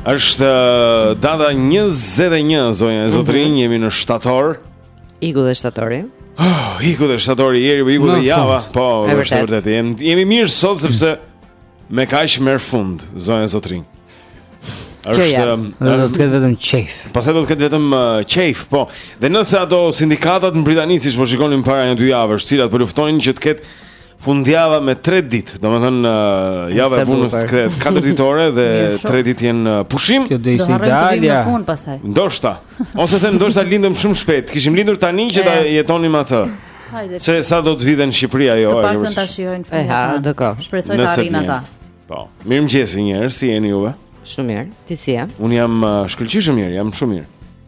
Është uh, data 21 zonja e zotërinj, mm -hmm. jemi në shtator. Iku dhe shtatori. Oh, iku dhe shtatori, jeri po iku dhe java. Po, është e vërtetë. Jemi, jemi mirë sot sepse me kaq merr fund zonja e zotërinj. Është um, do të um, ketë vetëm qejf. Pastaj do të ketë vetëm qejf, uh, po. Dhe nëse ato sindikatat në Britani siç po shikonim para një dy javësh, të cilat po luftojnë që të ketë Fundjava me 3 ditë, domethënë uh, java e punës të jetë 4 ditore dhe 3 ditë janë uh, pushim. Kjo do ishte idealja. Do punë pastaj. Ndoshta. Ose them ndoshta lindëm shumë shpejt. Kishim lindur tani që ta jetonim atë. Se sa do të vijë në Shqipëri ajo. Të paktën ta shijojnë fëmijët. Ha, dakord. Shpresoj të arrijnë ata. Po. Mirëmëngjes njerëz, si jeni juve? Shumë mirë. Ti si je? Unë jam uh, shkëlqyshëm mirë, jam shumë mirë.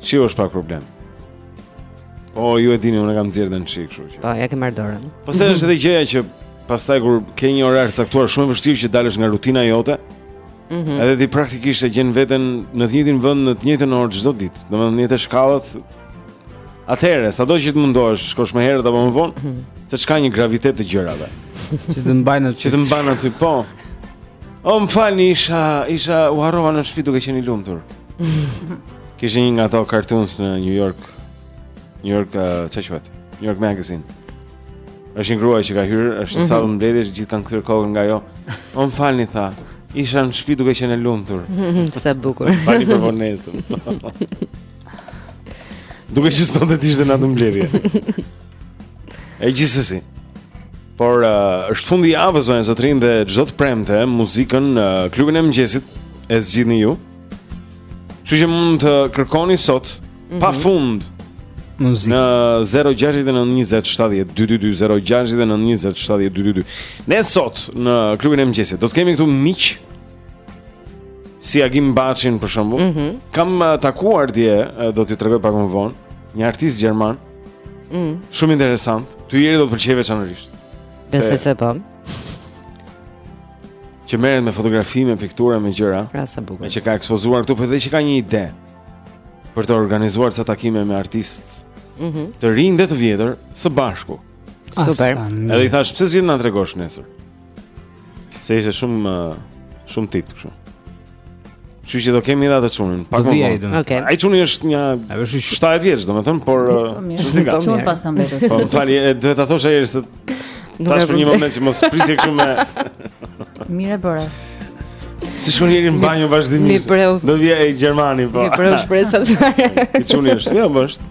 Shiu është pak problem. Po ju e dini, unë kam nxjerrë një çik, kështu që. Po, ia ke marrë dorën. Po se është edhe gjëja që pastaj kur ke një orar të caktuar shumë e vështirë që të dalësh nga rutina jote. Mhm. Mm edhe ti praktikisht e gjen veten në të njëjtin vend në të njëjtën orë çdo ditë. Domethënë në të njëjtat shkallë. Atëherë, sado që të mundohesh, të shkosh më herët apo më vonë, mm -hmm. seç ka një gravitet të gjërave. Që të mbajnë aty. Që të mbajnë aty, po. O më falni, isha, isha u harrova në shtëpi duke qenë i lumtur. Kishte një nga ato cartoons në New York. New York uh, çfarë? New York Magazine. Është një grua që ka hyrë, është në mhm. sallë mbledhjesh, të gjithë kanë kthyer kokën nga ajo. O më falni tha, isha në shtëpi duke qenë i lumtur. Sa bukur. Falni për vonesën. Duke qenë se të ishte dhe në atë mbledhje E gjithsesi Por uh, është fundi i javës zonja e zotërinj dhe çdo të premte muzikën në uh, klubin e mëngjesit e zgjidhni ju. Kështu që mund të kërkoni sot mm -hmm. pa mhm. fund muzikë. Në 0692070222 Ne sot në klubin e mëngjesit do të kemi këtu miq si Agim Baçi për shembull. Mm -hmm. Kam uh, takuar dje, uh, do t'ju tregoj pak më vonë, një artist gjerman. Mm. Shumë interesant. Ty jeri do të të pëlqejë veçanërisht. Besoj se po. Që merret me fotografi, me piktura, me gjëra. Pra sa bukur. Me që ka ekspozuar këtu, por dhe që ka një ide për të organizuar ca takime me artistë. Mhm. Mm të rinj dhe të vjetër së bashku. Super. Edhe i thashë pse s'vjen na tregosh nesër. Se ishte shumë shumë tip kështu. Kështu që do kemi edhe atë çunin, pak më vonë. Okay. Ai çuni është një 70 vjeç, domethënë, por çuni ka. Çun paska mbetur. Po, fali, duhet ta thosha qysh tash për një moment që mos prisje kështu me. Mirë bëre. Si shkon njëri në banjo vazhdimisht. Do vijë ai gjermani, po. M'i preu shpresat. Ti çuni është, jo, po është.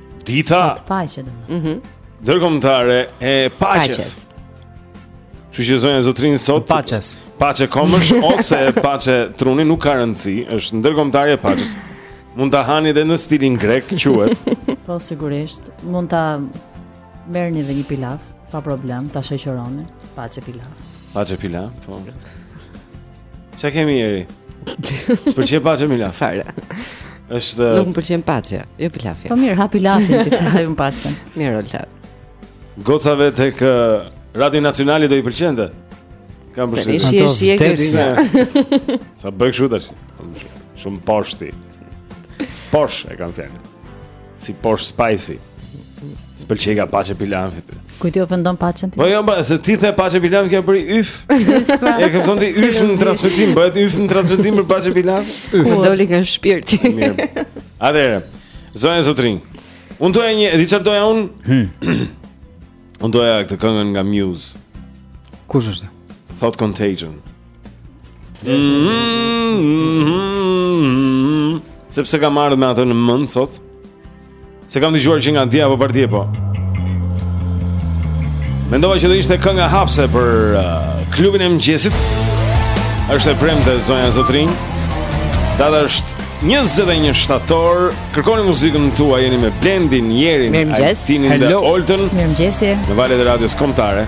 Dita e paqes, domethënë. Mhm. Ndërkombëtare e paqes. Kështu që zonja zotërinj sot paçe. Paçe këmbësh ose paçe truni nuk ka rëndësi, është ndërkombëtare e paçes. Mund ta hani edhe në stilin grek, quhet. Po sigurisht, mund ta merrni edhe një pilaf, pa problem, ta shoqëroni, paçe pilaf. Paçe pilaf, po. Ça kemi Jeri? S'të pëlqen paçe pilaf fare. Është Nuk më pëlqen paçja, jo pilafi. Po mirë, ha pilafin ti se ha unë paçen. Mirë, Olta. Gocave tek uh, Radio Nacionali do i pëlqente. Kam përshtypjen. Ishi e shi e këtu. Sa bëj kështu tash? Shumë poshti. Posh e kam fjalën. Si posh spicy. S'të pëlqeka paçe pilafi ty. Ku ti e ofendon paçen ti? Po jo, po, se ti the paçe pilaf kjo bëri yf. Pra. E kupton ti yf në transmetim, bëhet yf në transmetim për paçe pilaf. Yf po. doli nga shpirti. Mirë. Atëherë, zonja zotërinj. Unë doja një, di çfarë doja unë? Hmm. Unë doja këtë këngën nga Muse. Kush është? Thought Contagion. Sepse kam ardhë me atë në mend sot S'e kam dëgjuar që nga dje apo pardje po Mendova që do ishte kënga hapëse për uh, klubin e mëngjesit është e premte zonja zotërinj Data është 21 shtator Kërkoni muzikën tuaj jeni me Blendin, Jerin, Altinin dhe Oltën Mirëmëngjesi Në valët e radios kombëtare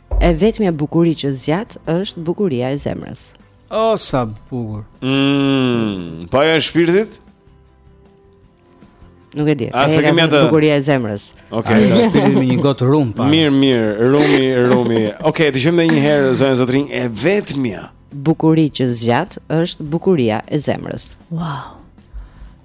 E vetmja bukuri që zgjat është bukuria e zemrës. O oh, sa bukur. Mm, po ajo e shpirtit? Nuk e di. S'e kemi atë bukuria e zemrës. Okej. Okay. Shpirti me një gotë rum pa. Mirë, mirë, rumi, rumi. Okej, okay, dëgjojmë edhe një herë zonja zotërinj e vetmja. Bukuri që zgjat është bukuria e zemrës. Wow.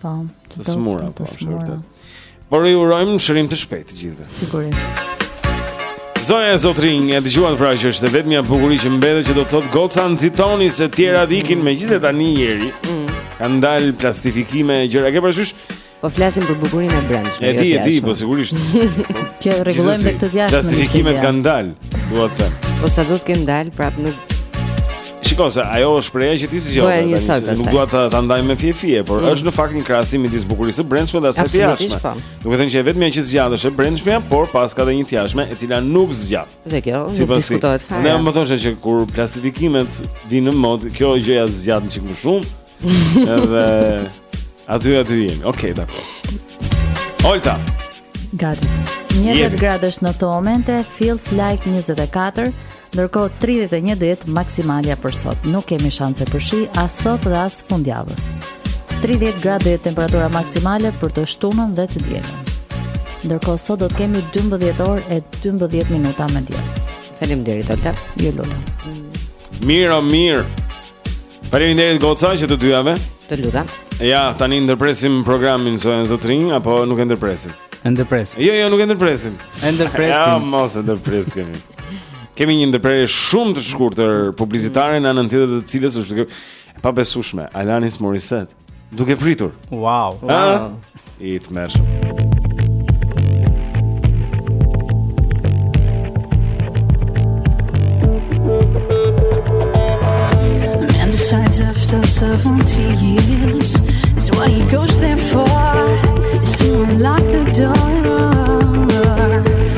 Po, të sëmura, të sëmura. Po, Por ju urojmë shërim të shpejtë të gjithëve. Sigurisht. Zonja e zotërinj, e dëgjuat pra që është e vetmja bukuri që mbetet që do të thotë Goca nxitoni se të tjerat ikin megjithëse tani Jeri mm. Kanë dalë plastifikime e gjëra, ke parasysh? Po flasim për bukurinë e brendshme E di, jo e di, po sigurisht Kjo rregullojmë dhe këtë jashtë Plastifikimet kanë dalë, dua të Po sado të kenë dalë, prapë nuk Shikon se ajo është shprehja që ti s'i gjallë. Po, një sakt. Nuk dua ta ta ndaj në fije fije, por mm. është në fakt një krahasim midis bukurisë së brendshme dhe asaj të jashtme. Po. Do me thënë që e vetmja që zgjat është e brendshmja, por paska edhe një të jashtme e cila nuk zgjat. Dhe kjo s'i nuk diskutohet fare. Ne më thoshë që kur plastifikimet vijnë në modë, kjo gjëja zgjat një çik më shumë. Edhe aty aty jemi. Okej, okay, dakor. Olta. Gati. 20 gradë është në këto momente, feels like 24. Ndërkohë 31 do jetë maksimalja për sot. Nuk kemi shanse për shi as sot dhe as fundjavës. 30 gradë do jetë temperatura maksimale për të shtunën dhe të dielën. Ndërkohë sot do të kemi 12 orë e 12 minuta me diell. Faleminderit Olta. Ju lutem. Mirë, mirë. Faleminderit goca që të dyjave. Të lutem. Ja, tani ndërpresim programin Zonjë Zotëri apo nuk e ndërpresim? E ndërpresim. Jo, jo, nuk e ndërpresim. E ndërpresim. Jo, mos e ndërpresim. Kemi një ndërprerje shumë të shkurtër publicitare në anën tjetër të cilës është kjo e pabesueshme, Alanis Morissette, duke pritur. Wow. wow. E tmerrshme. Man decides after 70 years It's what he goes there for Is to unlock the door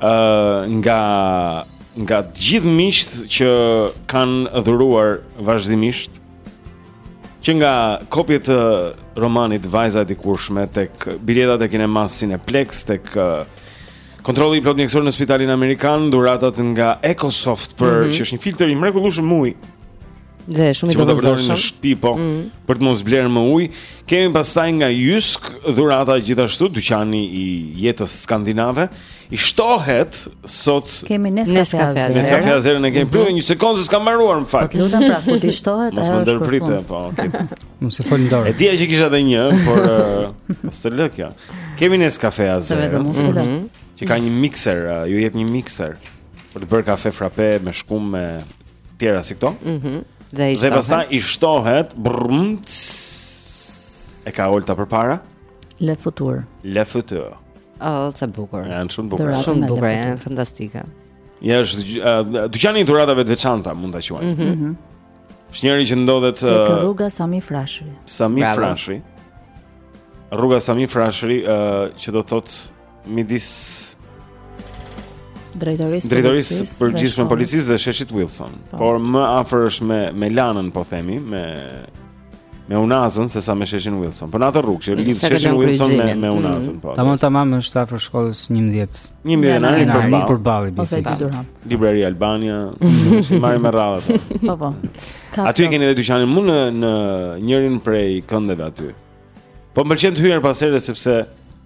ë nga nga të gjithë miqtë që kanë dhuruar vazhdimisht që nga kopjet e romanit Vajza e dikurshme tek biletat e kinemas Cineplex tek kontrolli i plot mjekësor në spitalin amerikan, dhuratat nga EcoSoft për mm -hmm. që është një filtër i mrekullueshëm uji. Dhe shumë i domosdoshëm. Që do të përdorin në shtëpi po mm -hmm. për të mos blerë më ujë. Kemi pastaj nga Jysk dhurata gjithashtu dyqani i jetës skandinave. I shtohet sot Kemi Nescafe. Nescafe Azerën e kemi mm -hmm. një sekondë se s'kam mbaruar më fal. Po të lutem pra, kur t'i shtohet ajo është. Mos më ndërprite, po. Mos e fol ndor. E dija që kisha edhe një, por uh, s'të lë kjo. Kemi Nescafe Azerën. Mm -hmm. Që ka një mixer, uh, ju jep një mixer për të bërë kafe frappe me shkumë me tjera si këto. Mhm. Mm dhe i shtohet. Dhe pastaj i shtohet. Brrmc. E ka Olta përpara. Le futur. Le futur. Oh, sa bukur. Janë shumë bukur. Shumë bukur, janë fantastike. Ja, është dyqani i dhuratave të veçanta, mund ta quajmë. Mhm. Mm është njëri që ndodhet te uh, rruga Sami Frashëri. Sami Frashëri. Rruga Sami Frashëri, uh, që do të thotë midis drejtorisë drejtorisë përgjithshme policisë dhe sheshit Wilson. Po. Por më afër është me me Lanën, po themi, me me Unazën se sa me sheshin Wilson. Po në atë rrugë që lidh sheshin Wilson me me mm. Unazën, po. Tamam tamam është afër shkollës 11. 11 janari përballë. Përballë po. Ose Durham. Librari Albania, t'i marrim me radhë. Po po. Aty e keni edhe dyqanin mu në në njërin prej këndeve aty. Po më pëlqen të hyj herë pas here sepse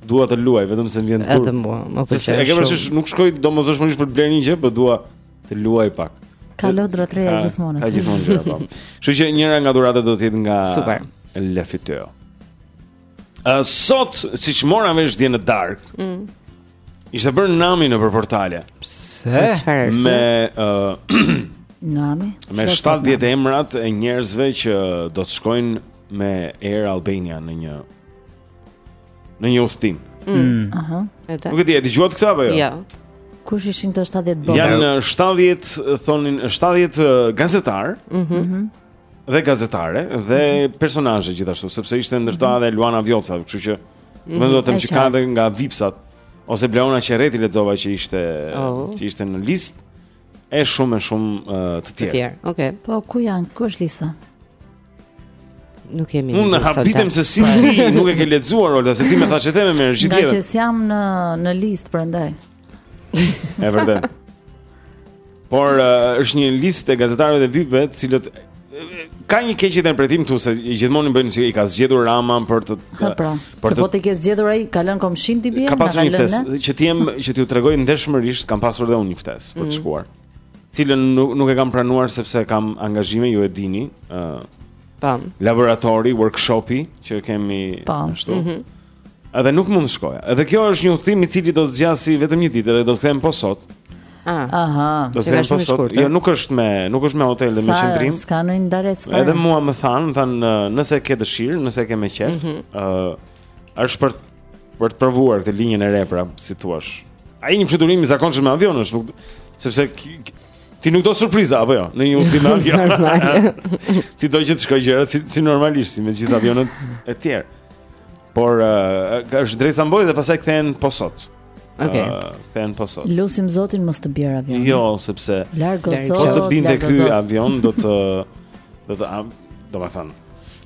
dua të luaj, vetëm se më vjen turp. Edhe mua, më pëlqen. Se e ke parasysh nuk shkoj domosdoshmërisht për të blerë një gjë, por dua të luaj pak. Ka lodra të reja gjithmonë aty. Ka gjithmonë gjëra po. Kështu që njëra nga dhuratat do të jetë nga Super. Le Fiteo. Uh, sot, siç mora vesh dje në darkë mm. Ishte bërë nami nëpër portale. Pse? Po, çfarë është? Me uh, nami. Me 70 emrat e njerëzve që do të shkojnë me Air Albania në një në një udhëtim. Mm. mm. Aha. Edhe. Nuk e di, e dëgjuat këtë apo jo? Jo. Kush ishin të 70 bota? Janë 70 uh, thoshin 70 uh, gazetarë. Mhm. Mm mhm. Mm dhe gazetare dhe mm -hmm. personazhe gjithashtu, sepse ishte ndër ta mm -hmm. dhe Luana Vjollca, kështu që Mhm, Do me thënë që ka dhe nga vipsat ose Bleona Qereti lexova që ishte oh. që ishte në listë e shumë e shumë uh, të tjerë. Të tjerë. Okej. Okay. Po ku janë? Ku është lista? Nuk kemi. Unë habitem se si ti nuk e ke lexuar Olga, se ti më thashë theme me gjithë. Nga që jam unë në listë prandaj. E vërtetë. Por uh, është një listë e gazetarëve dhe VIP-ve, të cilët ka një keqinterpretim këtu se gjithmonë bëjnë se i ka zgjedhur Rama për të ha, pra, për të po t'i ketë zgjedhur ai ka lënë komshin t'i bie ka pasur një ftesë që ti jem që t'ju tregoj ndershmërisht kam pasur dhe unë një ftesë për të mm. shkuar të cilën nuk, nuk e kam pranuar sepse kam angazhime ju e dini ë uh, laboratori workshopi që kemi ashtu mm -hmm. Edhe nuk mund të shkoja. Edhe kjo është një udhëtim i cili do të zgjasë vetëm një ditë dhe do të kthehen po sot. Ah. Aha. Do të kthehen po sot. Jo, nuk është me, nuk është me hotel dhe me qëndrim. Sa s'ka ndonjë dalë sfar. Edhe mua më thanë, më thanë, nëse ke dëshirë, nëse e ke me qejf, mhm. ë, mm -hmm. uh, është për për të provuar këtë linjën e re pra, si thua. Ai një fluturim i zakonshëm me avion është, nuk se pse Ti nuk do surpriza apo jo? Në një udhëtim avioni. Ti do që të shkojnë gjërat si si normalisht, si me gjithë avionët e tjerë. Por uh, është drejt Stambollit dhe pastaj kthehen po sot. Okej. Okay. Uh, kthehen po sot. Lusim Zotin mos të bjerë avioni. Jo, sepse largo Zot. Po të binte ky avion do të do të do të thënë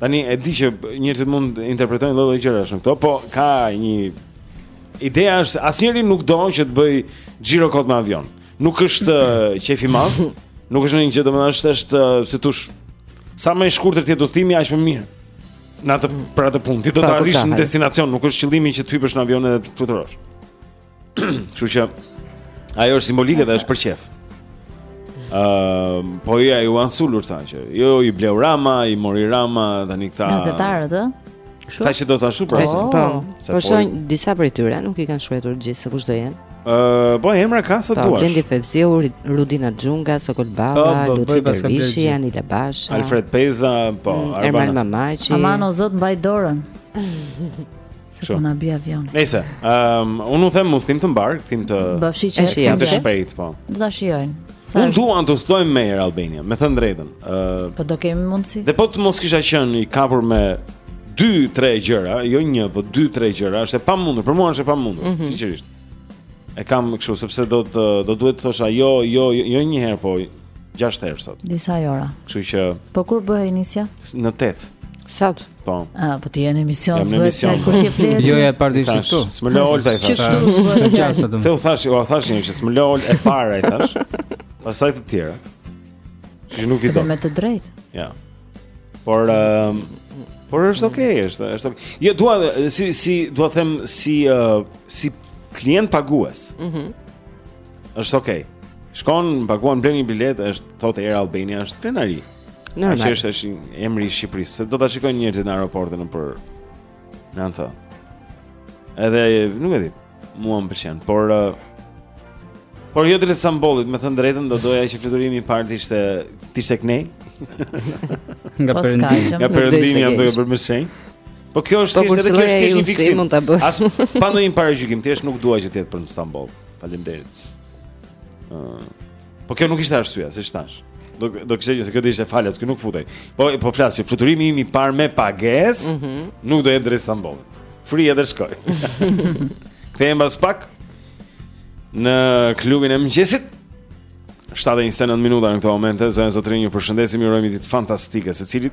Tani e di që njerëzit mund të interpretojnë lloj-lloj gjërash në këto, po ka një ideja është asnjëri nuk do që të bëjë xhiro kot me avion. Nuk është qejf i madh. Nuk është ndonjë gjë domethënë është është si të thuash sa më i shkurtër të jetë udhëtimi aq më mirë. Në atë për atë punë ti do të arrish në destinacion, nuk është qëllimi që të hypësh në avion edhe të fluturosh. Kështu që ajo është simbolike dhe është për qejf. Ëm, ehm, uh, po ja iu kanë sulur sa që. Jo i bleu Rama, i mori Rama tani këta. Gazetarët, ë? Kështu. Tash do ta shoh pra. Po, po, po thonë disa prej tyre, nuk i kanë shkruar gjithë se kush do jenë. Ë, uh, po emra ka sa po, duash. Blendi Fevziu, Rudina Xhunga, Sokol Balla, oh, po, Lutfi Dervishi, Anila Basha, Alfred Peza, po, mm, Armand Mamaqi. Aman o Zot mbaj dorën. Se po na bie avioni. Nëse, ëm, um, unë u them udhëtim të mbarë, udhëtim të Bafshi që është jam të shpejt, po. Do ta shijojnë. Sa unë duan të udhëtojnë me Air Albania, me thënë të drejtën. Ë uh, Po do kemi mundësi. Dhe po të mos kisha qenë i kapur me 2-3 gjëra, jo një, po 2-3 gjëra, është e pamundur, për mua është e pamundur, mm -hmm. sinqerisht. E kam më kështu sepse do të do duhet të thosha jo, jo, jo, jo një herë po gjashtë herë sot. Disa jora. Kështu që Po kur bëhej nisja? Në 8. Sot. Po. Ah, po ti je në emision, s'bëhet çaj kur ti flet. Jo, ja e parë diçka këtu. S'më lë Olta i thashë. Çfarë gjasa do? Të u thashë, u thashë një që s'më lë Olta e para i thashë. Pastaj të tjera. Që nuk i do. Dhe me të drejtë. Ja. Por um, por është okay, mm. është, është okay. Jo dua si si dua të them si uh, si klient pagues. Mhm. Mm është okay. Shkon, paguan blen një biletë, është thotë Air Albania, është krenari. Në rrugë. Është është emri i Shqipërisë. Do ta shikojnë njerëzit në aeroporte nëpër anë. Edhe nuk e di. Mua më pëlqen, por uh, por jo drejt Stambollit, me thënë të drejtën do doja që fluturimi i parë të ishte të ishte këndej. nga po perëndimi, nga perëndimi jam duke bërë me shenjë. Po kjo është po, thjesht edhe kjo është thjesht një fiksim. Mund ta bësh. As pa ndonjë paragjykim, thjesht nuk dua që të jetë për në Stamboll. Faleminderit. Ëh. Uh, Po kjo nuk ishte arsyeja, siç thashë. Do do kishte qenë se kjo do ishte falas, që nuk futej. Po po flas që fluturimi im i parë me pagesë mm -hmm. nuk do jetë drejt Stambollit. Fri edhe shkoj. Kthehemi pas pak në klubin e mëngjesit. 7:29 minuta në këtë moment, zonja zotërinj ju përshëndesim, ju urojmë ditë fantastike secilit.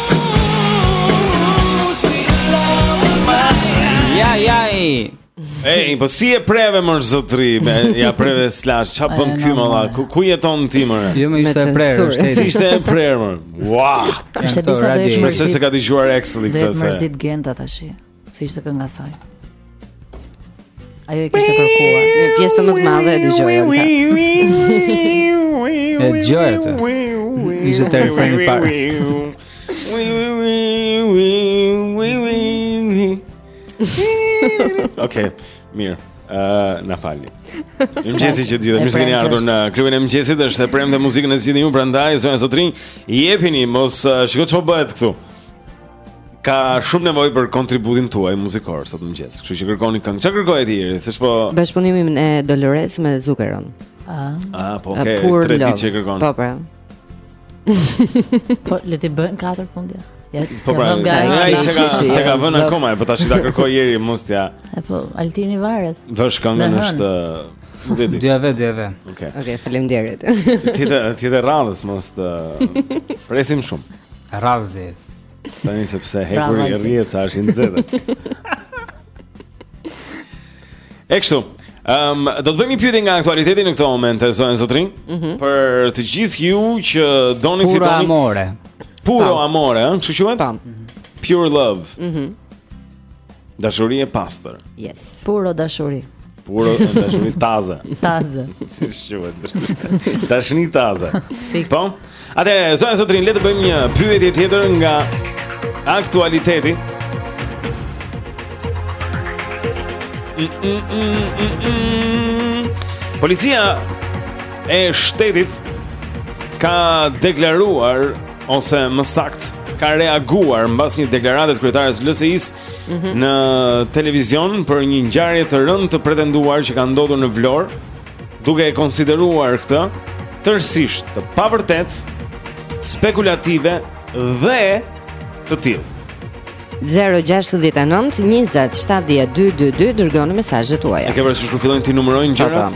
Ja, ja, Ej, po si e preve mor zotëri, ma ja preve slash, ç'a bën ky mor vlla? Ku ku jeton ti mo? Jo mo ishte e prerë, është kështu. Ishte e prerë mo. Wow. Ishte disa do të shpresoj s'e ka dëgjuar Excel këtë. Do të mërzitet Genta tash. Si ishte kënga saj? Ajo e kishte kërkuar. Një pjesë më të madhe e dëgjoj atë. E dëgjoj atë. Ishte telefoni i parë. Ok, mirë. Uh, na falni. Mëngjesi të gjithë, mirë se keni ardhur në klubin e mëngjesit, është e premte muzikën e zgjidhni ju prandaj, zonja e zotërinj, jepini, mos uh, shiko çfarë bëhet këtu. ka shumë nevojë për kontributin tuaj muzikor sot mëngjes. Kështu që kërkoni këngë. Çfarë kërkoje ti? Se s'po Bashkëpunimin e Dolores me Zuckeron. Ah. Ah, po okay. Tre ditë që kërkon. Po, pra. po, le të bëjmë katër fundja. Ja, po pra, ai s'e ka, s'e ka vënë akoma, po tashi ta kërkoj deri mos t'ja... E po, Altini varet. Vësh këngën është... Do ia vë, do ia vë. Oke, okay. okay, faleminderit. Tjetër, tjetër radhës mos të... Presim shumë. Rrazi. Tani sepse hekuri i rrihet sa është i nxehtë. Ekso. Ehm, um, do të bëjmë një pyetje nga aktualiteti në këtë moment, zonja e zotërinj, mm -hmm. për të gjithë ju që do të fitoni. Puro amore. Puro amore, ëh, ç'quhet? Pure love. Mhm. Mm Dashuri e pastër. Yes. Puro dashuri. Puro dashuri taze. Taze. Si quhet? Dashni taze. Po. Atëherë zonja e zotërinj le të bëjmë një pyetje tjetër nga aktualiteti. Mm, mm, mm, mm, mm. Policia e shtetit ka deklaruar ose më saktë ka reaguar mbas një deklarate të kryetares së LSI-së mm -hmm. në televizion për një ngjarje të rëndë të pretenduar që ka ndodhur në Vlorë, duke e konsideruar këtë tërësisht të pavërtetë, spekulative dhe të tillë. 069 20 70 222 Dërgoni mesazhet tuaja E ke vënë re që kur fillojnë t'i numërojnë gjërat?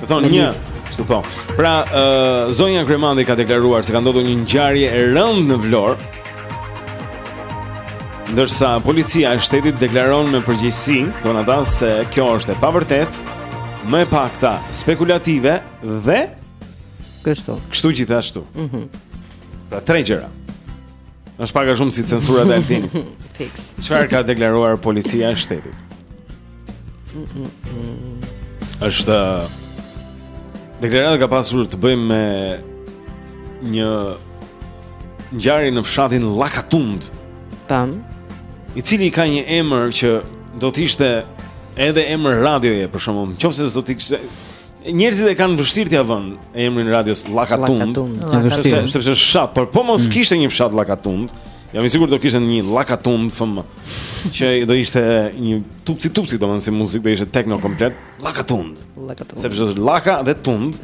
Të thonë një Kështu po Pra, uh, zonja Kryemadhi ka deklaruar Se ka ndodhur një ngjarje e rëndë në Vlorë Ndërsa policia e shtetit deklaron me përgjegjësi thonë ata se kjo është e pavërtetë Më e pakta spekulative Dhe Kështu Kështu gjithashtu mm -hmm. Pra, tre gjëra Është pak a shumë si censura e Altinit. Fix. Çfarë ka deklaruar policia e shtetit? Është uh, deklarata ka pasur të bëjë me një ngjarje në fshatin Llakatund. Tam. I cili ka një emër që do të ishte edhe emër radioje për shembull. Nëse do të ishte Njerëzit e kanë vështirë t'ia vënë emrin radios Lakatund, sepse është fshat, por po mos mm. kishte një fshat Lakatund, jam i sigurt do kishte një Lakatund FM, që do ishte një tupci tupci domethënë si muzikë do ishte techno komplet, Lakatund. Lakatund. Sepse është Laka dhe Tund.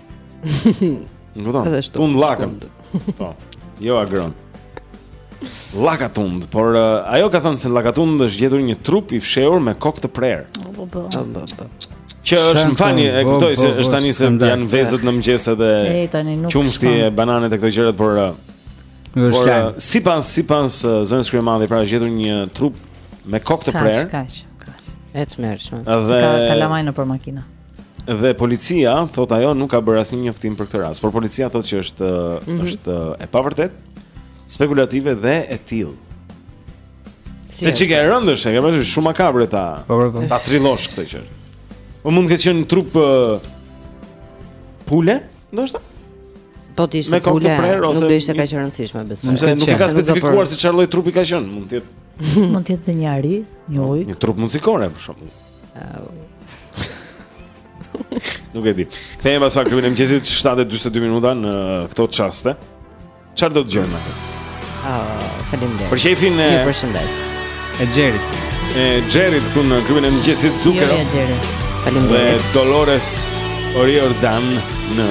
Nuk kupton. Edhe ashtu. Tund lakën. Po. Jo Agron. Lakatund, por uh, ajo ka thënë se Lakatund është gjetur një trup i fshehur me kokë të prerë. Po, po, po. Ah, po, po. Që është më funny, e kuptoj se është tani se janë vezët në mëngjes edhe Ej, tani nuk qumshti e bananet e këto gjërat, por uh, por uh, sipas sipas uh, zonës Kryemadhi pra është gjetur një trup me kokë të prerë. Kaq, kaq. E tmerrshme. Ka kalamaj nëpër makina. Dhe policia thotë ajo nuk ka bërë asnjë njoftim për këtë rast, por policia thotë që është mm -hmm. është e pavërtetë, spekulative dhe e tillë. Si Se çikë e rëndë, është shumë makabre ta. Po, po, po. Ta trillosh këtë gjë. Po mund të ketë qenë trup uh, pule, ndoshta? Po të ishte pule, nuk do ishte kaq e rëndësishme besoj. Nuk, nuk, nuk ka specifikuar se çfarë lloj trupi ka qenë, mund të jetë. mund të jetë një ari, një ujk. Një trupë muzikore për shembull. Nuk e di. Kthehemi pas pak në klubin e mëngjesit 7:42 minuta në këto çaste. Çfarë do të dëgjojmë atë? Ah, faleminderit. Për qejfin e Ju përshëndes. E Xherit. E Xherit këtu në klubin e mëngjesit Zucchero. Jo, e Xherit. Faleminderit. Dolores O'Riordan në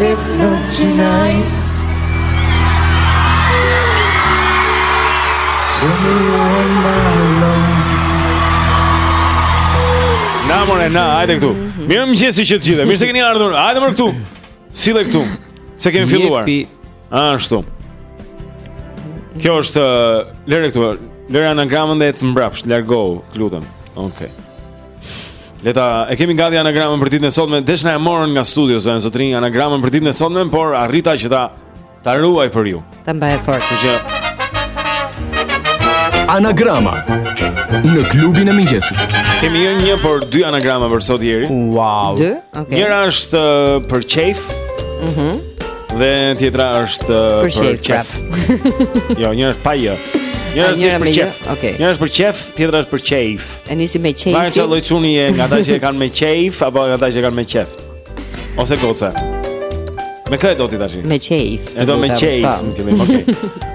If not tonight To me on my own Na more na, hajde këtu. Mhm. Mirëmëngjesi të gjithëve. Mirë se keni ardhur. Hajde më këtu. Sille këtu. Se kemi filluar. Ashtu. Kjo është uh, lëre këtu. Lëre anagramën dhe ec mbrapsht, largohu, të lutem. Okej. Okay. Leta, e kemi gati anagramën për ditën e sotme. Desh na e morën nga studio zonja e zotërinj anagramën për ditën e sotme, por arrita që ta ta ruaj për ju. Ta mbaj fort. Kështu që Anagrama në klubin e mëngjesit. Kemi jo një, por dy anagrama për sot Xheri. Wow. Dy? Okej. Okay. Njëra është uh, për qejf. Mhm. Mm dhe tjetra është uh, për qejf. Pra. jo, njëra është pa j. Njëra është për qef. Okej. Okay. Njëra është për qef, tjetra është për qejf. E nisi me qejf. Varet ça lloj çuni je nga ata që e kanë me qejf apo nga ata që e kanë me qef. Ose goca. Me kë e do ti tash? Me qejf. E do me qejf, po. më kemi. Okej.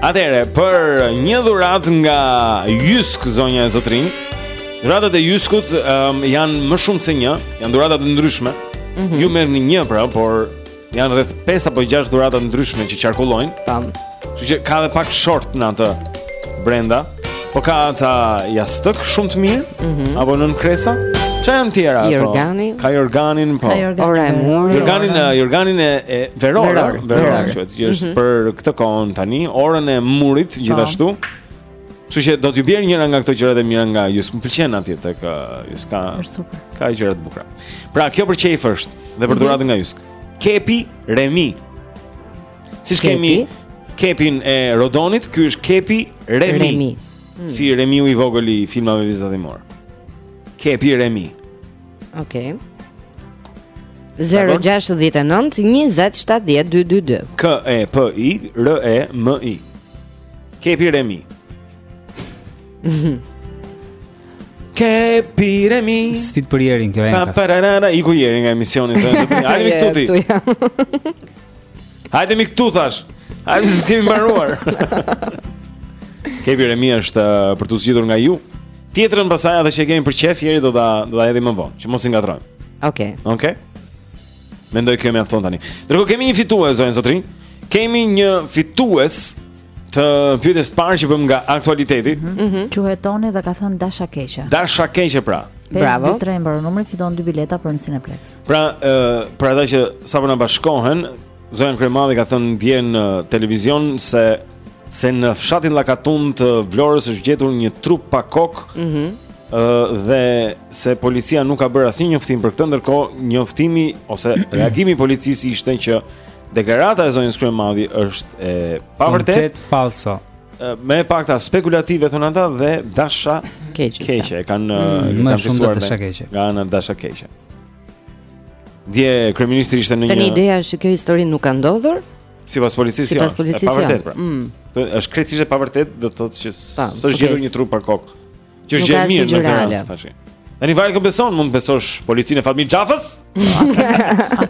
Atëre, për një dhuratë nga Jysk zonja e zotërinj. Dhuratat e Jyskut um, janë më shumë se një, janë dhurata të ndryshme. Mm -hmm. Ju merrni një pra, por Janë rreth 5 apo 6 dhurata të ndryshme që qarkullojnë. Tam. Kështu që ka edhe pak short në atë brenda. Po ka ca jastëk shumë të mirë, mm -hmm. apo nënkresa. Çfarë janë tjera ato? Jorgani. Ka jorganin po. Ora e murit. Jorganin, jorganin e, e Veror, Veror, Veror, që është mm -hmm. për këtë kohën tani, orën e murit gjithashtu. Pa. Kështu që do t'ju bjerë njëra nga këto gjërat e mira nga ju. Më pëlqen atje tek uh, Jysk. Është super. Ka gjëra të bukura. Pra, kjo për qejf është dhe për mhm. dhuratë nga Jysk. Kepi Remi. Siç kemi Kepin e Rodonit, ky është Kepi Remi. Remi. Hmm. Si Remiu i vogël i filmave vizatimorë. Kepi Remi. Okej. Okay. 069 20 70 222 K E P I R E M I Kepi Remi. Kepi Remi. Sfidë për Erin kjo enkas. Pa parara iku Eri nga emisioni sonë. Hajde mi këtu ti. Hajde mi këtu thashë. Hajde s'e kemi mbaruar. Kepi Remi është uh, për t'u zgjidhur nga ju. Tjetrën pasaj atë që e kemi për qejf, Eri do ta hedhim më vonë, që mos i ngatrrojmë. Oke. Okay. Oke. Okay? Mendoj kjo mjafton tani. Ndërkohë kemi një fitues zonja e zotërinj. Kemi një fitues të pyetjes së parë që bëmë nga aktualiteti. Mhm. Mm mm Quhet Toni dhe ka thënë dashakeqe. Dashakeqe pra. Bravo. 53 mbaron numri fiton dy bileta për në Cineplex. Pra, ë, uh, për ata që sapo na bashkohen, zonja Kryemadhi ka thënë dje në televizion se se në fshatin Llakatund të Vlorës është gjetur një trup pa kokë. Mhm. Mm dhe se policia nuk ka bërë asnjë njoftim për këtë, ndërkohë njoftimi ose reagimi i policisë ishte që deklarata e zonjës Kryemadhi është e pavërtetë, komplet falso. Më së pakti spekulative thonë ata dhe dashakeqe. Keqe kanë mm, kanë shumë dashakeqe. Nga ana dashakeqe. Dje kryeministri ishte në një Tani ideja është që kjo histori nuk ka ndodhur, Sipas policisë, si jo, është e pavërtet jo. pra. Mm. Të, është krejtësisht e pavërtet, do të thotë që s'është gjetur një trup pa kokë. Që është gjetur mirë në rast tash. Tani varet kë beson, mund të besosh policinë e Fatmir Xhafës?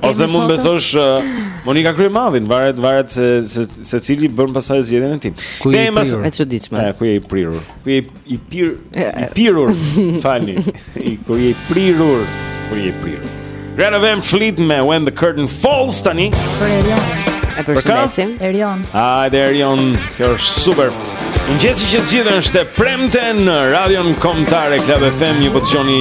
Ose mund të besosh uh, Monika Kryemadhin, varet varet se se secili bën pasaj zgjedhjen e tij. Ku je i prirur? Është çuditshme. Ku je i prirur? Ku je I pir i pirur, falni. Ku je i prirur, ku je i prirur. Greta Van Fleet me When the Curtain Falls tani. Për Erion. E përshëndesim. Erion. Hajde Erion, kjo është super. Mëngjes që të gjithë është e premte në radion kombëtare Club FM, ju po dëgjoni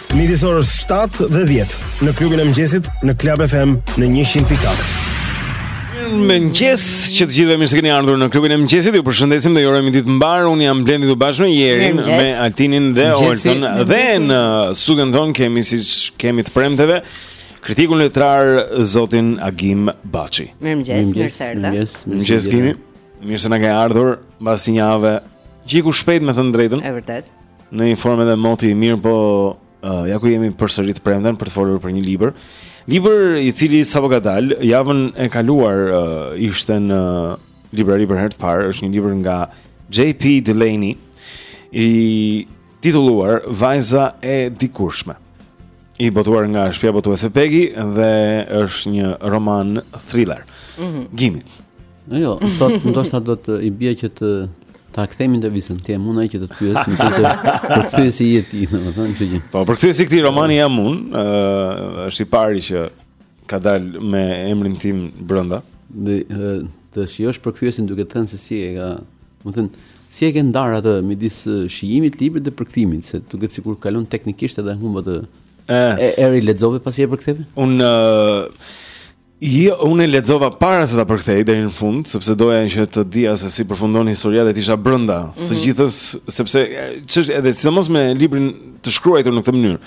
midis orës 7 dhe 10 në klubin e mëngjesit në Club FM në 100.4. Mëngjes, që të gjithëve mirë se keni ardhur në klubin e mëngjesit. Ju përshëndesim dhe ju urojmë ditë të mbarë. Unë jam Blendi këtu bashkë me Jerin, me Altinin dhe Olton. Dhe në studion tonë kemi si çdo të premte kritikun letrar zotin Agim Baçi. Mirëmëngjes, mirë se erdhe. Mirëmëngjes, mirëmëngjes Gimi. Mirë se na ke ardhur mbas një jave. Që iku shpejt me thënë të drejtën. Është vërtet. Në një formë edhe moti i mirë, po uh, ja ku jemi përsëri të premten për të folur për një libër. Libër i cili sapo ka dalë, javën e kaluar uh, ishte në librari për herë të parë, është një libër nga JP Delaney i titulluar Vajza e dikurshme. I botuar nga Shpia Botuese Pegi dhe është një roman thriller. Mm -hmm. Gimi. Jo, sot ndoshta do të bie që të ta kthejmë intervistën ti, mund unë që të pyes, domethënë se përkthyesi je ti, domethënë, kështu që. Po, përkthyesi i këtij romani jam unë, ë uh, është i pari që ka dalë me emrin tim brenda. Dhe uh, të shijosh përkthyesin duke thënë se si e ka, domethënë, si e ke ndarë atë midis shijimit të librit dhe përkthimit, se duket sikur kalon teknikisht edhe humbet e, e e rilexove pasi e përktheve? Unë uh, Jo, unë e lexova para se ta përkthej deri në fund, sepse doja që të dija se si përfundon historia dhe të isha brenda mm -hmm. së mhm. gjithës, sepse është edhe sidomos me librin të shkruar në këtë mënyrë,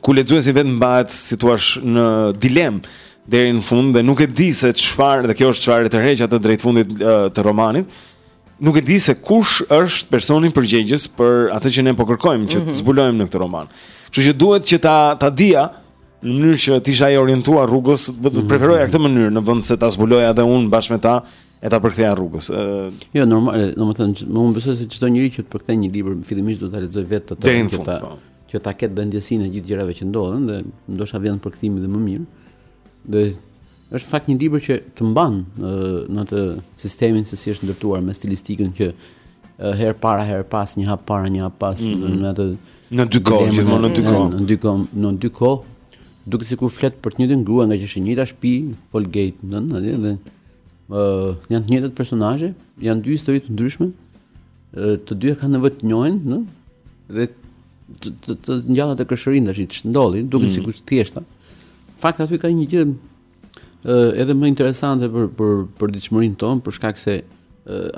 ku lexuesi vetë mbahet, si i thonë, në dilemë deri në fund dhe nuk e di se çfarë, dhe kjo është çfarë të tërheq drejt fundit të romanit, nuk e di se kush është personi përgjegjës për atë që ne po kërkojmë që mm -hmm. të mhm. zbulojmë në këtë roman. Kështu që duhet që ta ta dija në mënyrë që të isha i orientuar rrugës, mhm. preferoja këtë mënyrë në vend se ta zbuloja edhe unë bashkë me ta e ta përktheja rrugës. Ë Jo, normal, domethënë, unë besoj se çdo njeri që të përkthejë një libër, fillimisht duhet ta lexojë vetë të tërë që ta po. që ta ketë dhe ndjesinë e gjithë gjërave që ndodhen dhe ndoshta vjen përkthimi dhe më mirë. Dhe Është në fakt një libër që të mban në atë sistemin se si është ndërtuar me stilistikën që herë para herë pas një hap para një hap pas mm -hmm. në atë në dy kohë gjithmonë në dy kohë në dy kohë në dy kohë duket sikur flet për të njëjtën grua ngaqë është e njëjta shtëpi Folgate nën atje dhe ë janë të njëjtat personazhe janë dy histori të ndryshme të dyja kanë nevojë të njohin në dhe të të, të ngjallet kërshëria se ç'ndodhi duken mm -hmm sikur thjeshta Fakt aty ka një gjë edhe më interesante për për për përditshmërinë tonë, për shkak se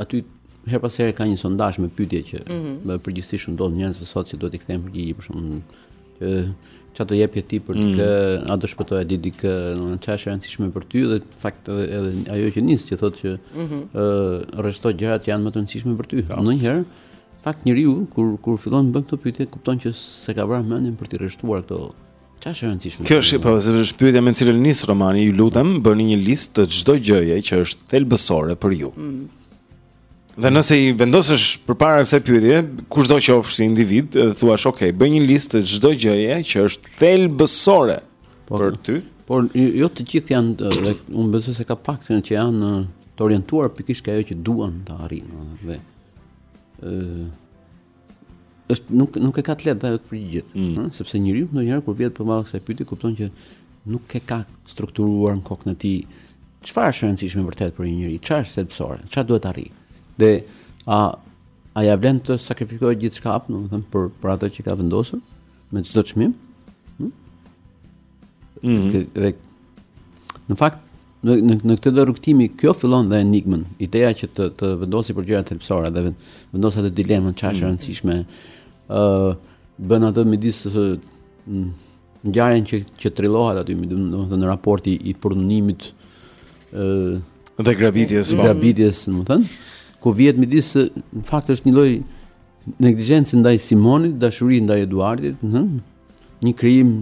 aty her pas here ka një sondazh me pyetje që mm -hmm. më përgjithësisht ndonjëherë sot që duhet të kthejnë përgjigje për shkakun që çfarë do jepje ti për dikë, mm. a do shpëtoje ti dikë, domethënë çfarë është e rëndësishme për ty dhe fakt edhe, edhe ajo që nis që thotë që ë mm -hmm. uh, rreshto gjërat që janë më të rëndësishme për ty. Ja. Po. Ndonjëherë fakt njeriu kur kur fillon të bëjë këto pyetje kupton që s'e ka vrarë mendjen për të rreshtuar këto Çfarë është e rëndësishme? Kjo është po, sepse është pyetja me cilën nis romani, ju lutem, bëni një listë të çdo gjëje që është thelbësore për ju. Mm. Dhe nëse i vendosesh përpara kësaj pyetje, kushdo qofsh si individ, të thuash, "Ok, bëj një listë të çdo gjëje që është thelbësore po, për ty." Por jo, jo të gjithë janë dhe unë besoj se ka pak që janë të orientuar pikërisht ajo që duan të arrijnë dhe ë është nuk nuk e ka të lehtë ajo të përgjigjet, mm. ëh, sepse njeriu ndonjëherë kur vihet përballë kësaj pyetje kupton që nuk e ka strukturuar në kokën e tij çfarë është e rëndësishme vërtet për një njeri, çfarë është thelbësore, çfarë duhet të arrijë. Dhe a a ja vlen të sakrifikojë gjithçka, domethënë për për atë që ka vendosur me çdo çmim? Mm -hmm. Dhe në fakt në në në këtë lloj rrugëtimi kjo fillon dhe enigmën, ideja që të të vendosë për gjëra thelbësore dhe vendos atë dilemën çfarë është e mhm. rëndësishme. ë uh, bën atë midis ngjarjen që që trillohet aty, domethënë raporti i përdhunimit ë uh, dhe grabitjes, po. grabitjes, domethënë, ku vihet midis në fakt është një lloj neglizhence ndaj Simonit, dashuri ndaj Eduardit, ëh, Një krim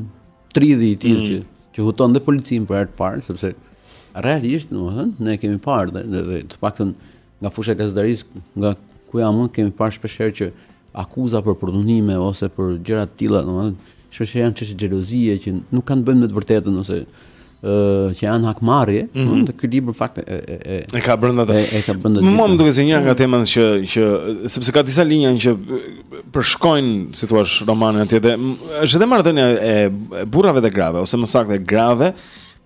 trilli i tillë mm. që që huton dhe policinë për herë të parë, sepse realisht, domethënë, ne kemi parë dhe, dhe, dhe të paktën nga fusha e gazetarisë, nga ku jam unë, kemi parë shpesh herë që akuza për përdhunime ose për gjëra të tilla, domethënë, shpesh janë çështje xhelozie që nuk kanë të bëjnë me të vërtetën ose që janë hakmarrje, mm -hmm. ky libër fakt e e e ka brenda atë. E ka brenda. Mua më duket se njëra nga temat që që sepse ka disa linja që përshkojnë, si të thuash, romanin atje dhe është edhe marrëdhënia e burrave dhe grave ose më saktë grave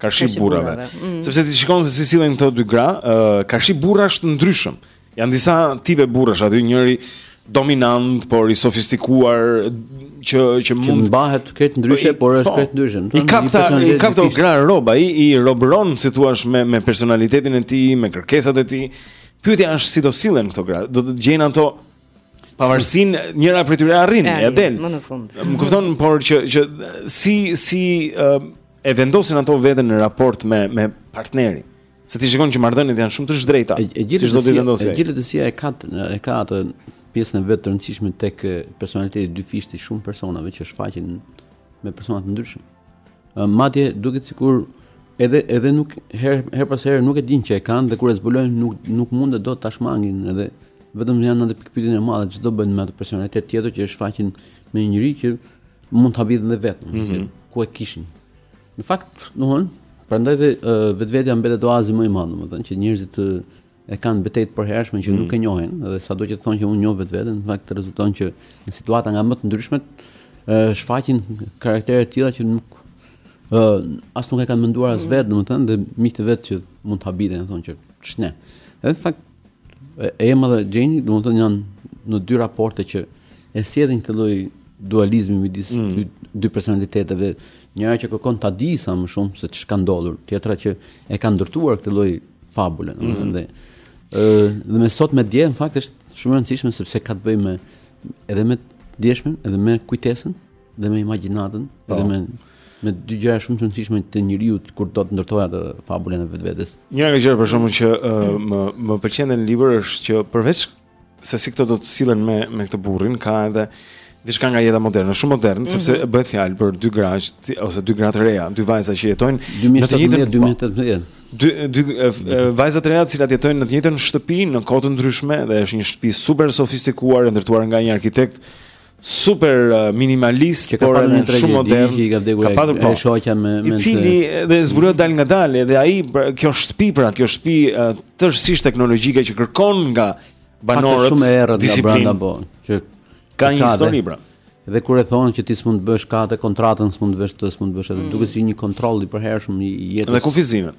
karshi burrave. Mm. Sepse ti shikon se si sillen këto dy gra, uh, karshi burrash të ndryshëm. Janë disa tipe burrash aty, njëri dominant, por i sofistikuar që që mund të mbahet këtë ndryshe, po, por është po, këtë ndryshe. I ka këta, i ka këto gra rob, i i robëron, si të thuash, me me personalitetin e tij, me kërkesat e tij. Pyetja është si do sillen këto gra? Do të gjejnë ato pavarësinë njëra prej tyre arrin, ia del. Më në fund. Më kupton, por që që si si e vendosin ato veten në raport me me partnerin. Se ti shikon që marrëdhëniet janë shumë të zhdrejta. E gjithë do të vendosë. E gjithë të e ka e ka atë pjesën e vet të rëndësishme tek personaliteti dyfishtë i shumë personave që shfaqen me persona të ndryshëm. Madje duket sikur edhe edhe nuk her her pas herë nuk e dinë që e kanë dhe kur e zbulojnë nuk nuk mund të do ta shmangin edhe vetëm janë në pikëpyetjen e madhe ç'do bëjnë me atë personalitet tjetër që e shfaqin me një njerëz që mund ta habisin dhe vetë mm -hmm. ku e kishin. Në fakt, domethënë, prandaj dhe vetvetja mbetet oazi më i madh, domethënë që njerëzit e kanë betejë të përhershme që mm. nuk e njohin, dhe sado që thonë që unë njoh vetveten, në fakt rezulton që në situata nga më të ndryshmet shfaqin karaktere të tilla që nuk ë as nuk e kanë menduar as mm. vetë, domethënë dhe miqtë vet që mund të habiten, thonë që ç'ne. Edhe në fakt Ema dhe Xheni, domethënë janë në dy raporte që e sjellin këtë lloj dualizmi midis mm. dy, dy personaliteteve, njëra që kërkon të dijë sa më shumë se çka ndodhur, tjetra që e ka ndërtuar këtë lloj fabule, mm. domethënë dhe, dhe me sot me dje, në fakt është shumë e rëndësishme, sepse ka të bëjë edhe me të djeshmen, edhe me kujtesën, dhe me imagjinatën po. dhe me me dy gjëra shumë të rëndësishme të njeriu kur do të ndërtojë atë fabulën e vetvetes. Një nga gjërat për shkakun që uh, më më pëlqen në libër është që përveç se si këto do të sillen me me këtë burrin ka edhe diçka nga jeta moderne, shumë moderne, mm -hmm. sepse mhm. bëhet fjalë për dy gra ose dy gra të reja, dy vajza që jetojnë në të njëjtën 2018. Dy dy vajza të reja të cilat jetojnë në të njëjtën shtëpi në kohë të ndryshme dhe është një shtëpi super sofistikuar e ndërtuar nga një arkitekt super uh, minimalist që ka por edhe shumë modern që i ka vdekur ka patur bashkëshortja me me i cili dhe zbulohet dalëngadalë edhe ai pra, kjo shtëpi pra kjo shtëpi uh, tërësisht teknologjike që kërkon nga banorët shumë erë nga brenda po që ka një histori pra dhe kur e thonë që ti s'mund të bësh ka atë kontratën s'mund të bësh këtë s'mund të bësh atë mm. duket si një kontroll i përhershëm i jetës dhe kufizime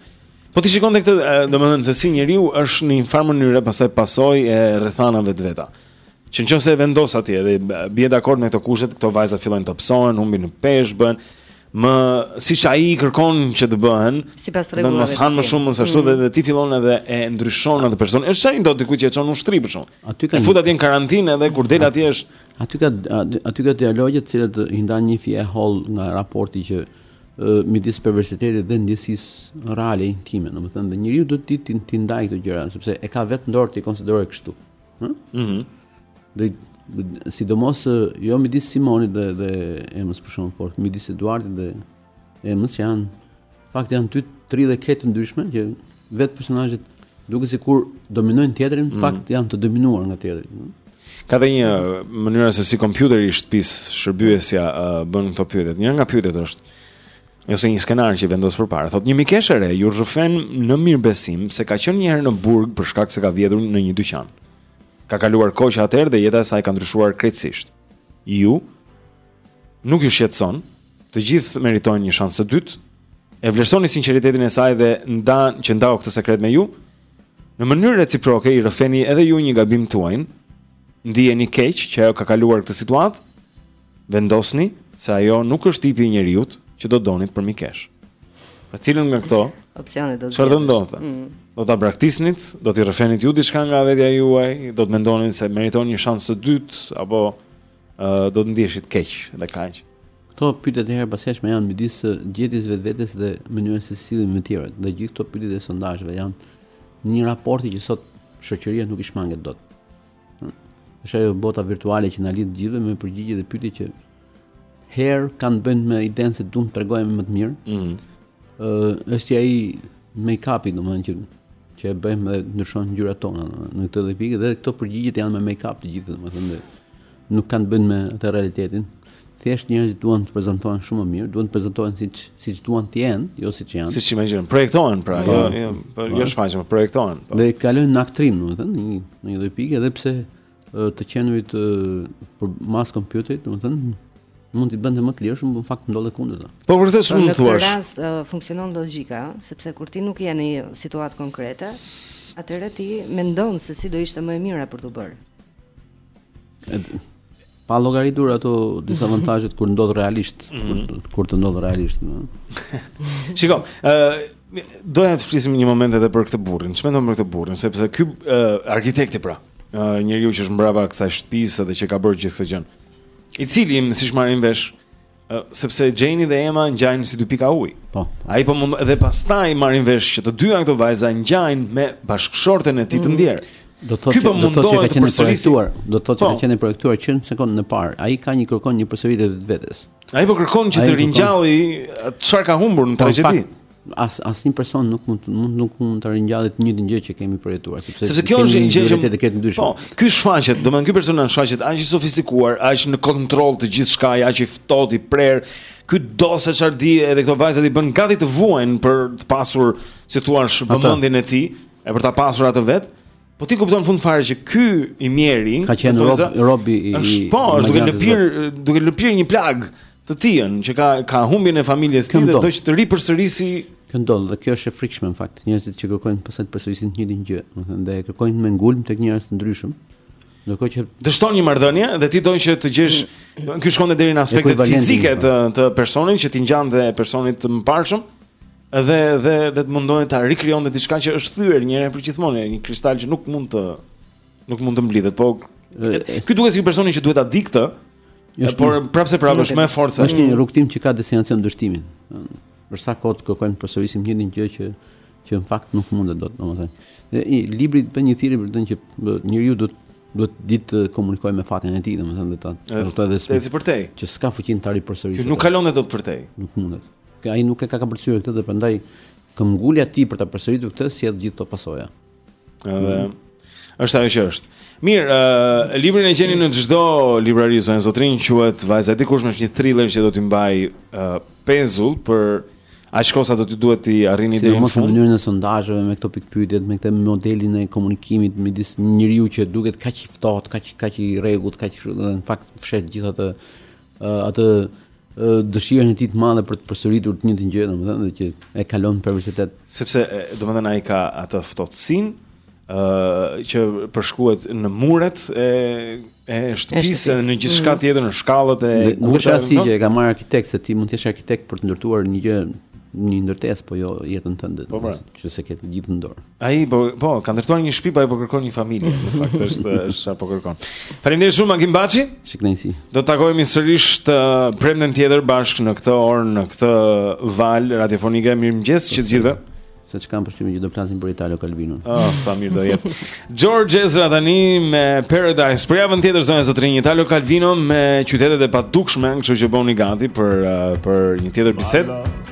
Po ti shikon tek këtë, domethënë se si njeriu është në një farë mënyre pasaj pasojë e rrethanave të veta. Që nëse e vendos atje dhe bie dakord me këto kushtet, këto vajzat fillojnë të pësohen, humbin në peshë, bëhen më siç ai i kërkon që të bëhen. Sipas rregullave. Të mos hanë më shumë se ashtu mm. dhe, dhe ti fillon edhe e ndryshon atë person. Është si ai dikush që e çon në ushtri për shkak. E ka fut atje në karantinë edhe kur del atje është aty ka aty ka dialogje të cilat i ndan një fije e hollë nga raporti që midis perversitetit dhe ndjesisë reale intime, domethënë dhe njeriu do t'i t'i ndajë këto gjëra sepse e ka vetë në dorë t'i konsiderojë kështu. Ëh? Mhm. Mm dhe sidomos jo midis Simonit dhe dhe Emës për shembull por, midis Eduardit dhe Emës që janë fakt janë dy tri dhe krejt të ndryshme që vetë personazhet duket sikur dominojnë tjetrin, mm. fakt janë të dominuar nga tjetri. Ka dhe një mënyrë se si kompjuteri i shtëpisë shërbyesja uh, bën këto pyetjet. Një nga pyetjet është, ose një skenar që i vendos përpara. Thotë një mikesh e re ju rrëfen në mirëbesim se ka qenë një herë në burg për shkak se ka vjedhur në një dyqan. Ka kaluar kohë që atëherë dhe jeta e saj ka ndryshuar krejtësisht. Ju nuk ju shqetëson, të gjithë meritojnë një shans të dytë. E vlerësoni sinqeritetin e saj dhe nda që ndau këtë sekret me ju. Në mënyrë reciproke i rrëfeni edhe ju një gabim tuajin. Ndiheni keq që ajo ka kaluar këtë situatë Vendosni se ajo nuk është tipi i njeriut që do donit për mikesh. Pra cilën nga këto opsionet do të. Çfarë do ndodhte? Mm. Do ta braktisnit, do t'i rrëfenit ju diçka nga vetja juaj, do të mendonit se meriton një shans të dytë apo uh, do të ndiheshit keq dhe kaq. Këto pyetjet herë pas herë janë midis gjetjes vetvetes dhe mënyrës se si sillemi me tjerët. Dhe gjithë këto pyetje e sondazheve janë një raport që sot shoqëria nuk i shmanget dot. Është ajo bota virtuale që na lidh gjithëve me përgjigje dhe pyetje që herë kanë të bëjnë me idenë se duam të tregohemi më të mirë. Ëh, mm -hmm. është ai make-upi, domethënë që që e bëjmë dhe ndryshon ngjyrat tona në këtë dhe pikë dhe këto përgjigjet janë me make-up të gjitha, domethënë nuk kanë të bëjnë me atë realitetin. Thjesht njerëzit duan të prezantohen shumë më mirë, duan të prezantohen siç siç duan të jenë, jo siç janë. Siç imagjinojnë, projektohen pra, jo, po, jo, po, po. jo shfaqen, projektohen. Po. Dhe kalojnë në aktrim, domethënë, në një në një lloj pike edhe pse të qenurit përmas kompjuterit, domethënë, mund t'i bënte më të lirshëm, por në fakt ndodh e kundërta. Po për këtë shumë të thuash. Në këtë rast uh, funksionon logjika, sepse kur ti nuk je në një situatë konkrete, atëherë ti mendon se si do ishte më e mira për t'u bërë. Pa llogaritur ato disavantazhet kur ndodh realisht, mm -hmm. kur, kur të ndodh realisht. Shiko, ë uh, doja të flisim një moment edhe për këtë burrin. Ç'mendon për këtë burrin, sepse ky uh, arkitekti pra, uh, njeriu që është mbrapa kësaj shtëpisë dhe që ka bërë gjithë këtë gjë. I cili, siç marrim vesh, sepse Jane dhe Emma ngjajnë si dy pika ujë. Po. po. Ai po mund dhe pastaj marrim vesh që të dyja këto vajza ngjajnë me bashkëshorten e tij të mm. ndjerë. Mm. Do të thotë po do të thotë që ka qenë projektuar, do të thotë që ka po. qenë projektuar që në sekondën e parë. Ai ka një kërkon një përsëritje të vetes. Ai po kërkon që të ringjallë çfarë ka humbur në po, tragjedi. as asnjë person nuk mund mund nuk mund të ringjallë të njëjtën gjë që kemi përjetuar sepse sepse kjo është një gjë që të ketë ndryshe. Po, ky shfaqet, domethënë ky personazh shfaqet aq i sofistikuar, aq në kontroll të gjithçkaje, aq i ftohtë, i prerë. Ky do se çfarë di edhe këto vajzat i bën gati të vuajnë për të pasur, si thua, vëmendjen e tij, e për ta pasur atë vet. Po ti kupton fund e fare që ky i mjeri ka qenë rob, robi i është po, është duke lëpirë duke lëpirë një plagë të tijën që ka ka humbjen e familjes së tij dhe do që të ripërsërisë kjo ndodh dhe kjo është e frikshme në fakt njerëzit që kërkojnë pastaj të përsërisin të njëjtën gjë, domethënë dhe e kërkojnë me ngulm tek njerëz të ndryshëm. Ndërkohë që dështon një marrëdhënie dhe ti don që të gjesh mm. ky shkonte deri në aspektet fizike të të personit që t'i ngjante personit të mëparshëm. Dhe dhe dhe të mundohej ta rikrijonte diçka që është thyer një herë për gjithmonë, një kristal që nuk mund të nuk mund të mblidhet. Po ky duket si një person që duhet ta dijë këtë. Është por prapse prapë është më e fortë. Është një rrugëtim që ka destinacion dështimin. Për sa kohë të kërkojmë përsërisim një ditë gjë që që në fakt nuk mundet dot, domethënë. I libri bën një thirrje për të thënë që njeriu do të do të ditë të komunikojë me fatin e tij, domethënë do ta kuptojë edhe së. Tezi për te. Që s'ka fuqinë ta ripërsërisë. Që nuk kalon dot për te. Nuk mundet. Ai nuk e ka kapërcyer këtë dhe prandaj këmbgulja e tij për ta përsëritur këtë sjell gjithë këto pasoja. Edhe mm. është ajo që është. Mirë, uh, librin e gjeni në çdo librari zonja zotërinj quhet Vajza e dikush, është një thriller që do t'ju mbajë uh, pezull për aq kohë sa do t'ju duhet të arrini deri në fund. Sidomos në mënyrën e sondazheve me këto pikëpyetje, me këtë modelin e komunikimit me një njeri që duket kaq i ftohtë, kaq kaq i rregullt, kaq në fakt fsheh gjithë atë atë dëshirën e tij të madhe për të përsëritur të njëjtën gjë, domethënë dhe që e kalon në perversitet. Sepse domethënë ai ka atë ftohtësinë ë uh, që përshkruhet në muret e e shtëpisë në gjithçka mm. tjetër në shkallët e nuk është rastësi që e ka marrë arkitekt se ti mund të jesh arkitekt për të ndërtuar një gjë një ndërtesë po jo jetën tënde. Po pra. që s'e ke të gjithë në dorë. Ai po po ka ndërtuar një shtëpi, po ai po kërkon një familje, në fakt është është çfarë po kërkon. Faleminderit shumë Agim Baçi. Gjithsesi. Do të takohemi sërish të premten tjetër bashkë në këtë orë, në këtë valë radiofonike. Mirëmëngjes të gjithëve. Se kam përshtypjen që do flasim për Italo Calvino oh, ah, Sa mirë do jetë George Ezra tani me Paradise Për javën tjetër zonja e zotërinj Italo Calvino me qytetet e padukshme kështu që bëhuni gati për, uh, për një tjetër bisedë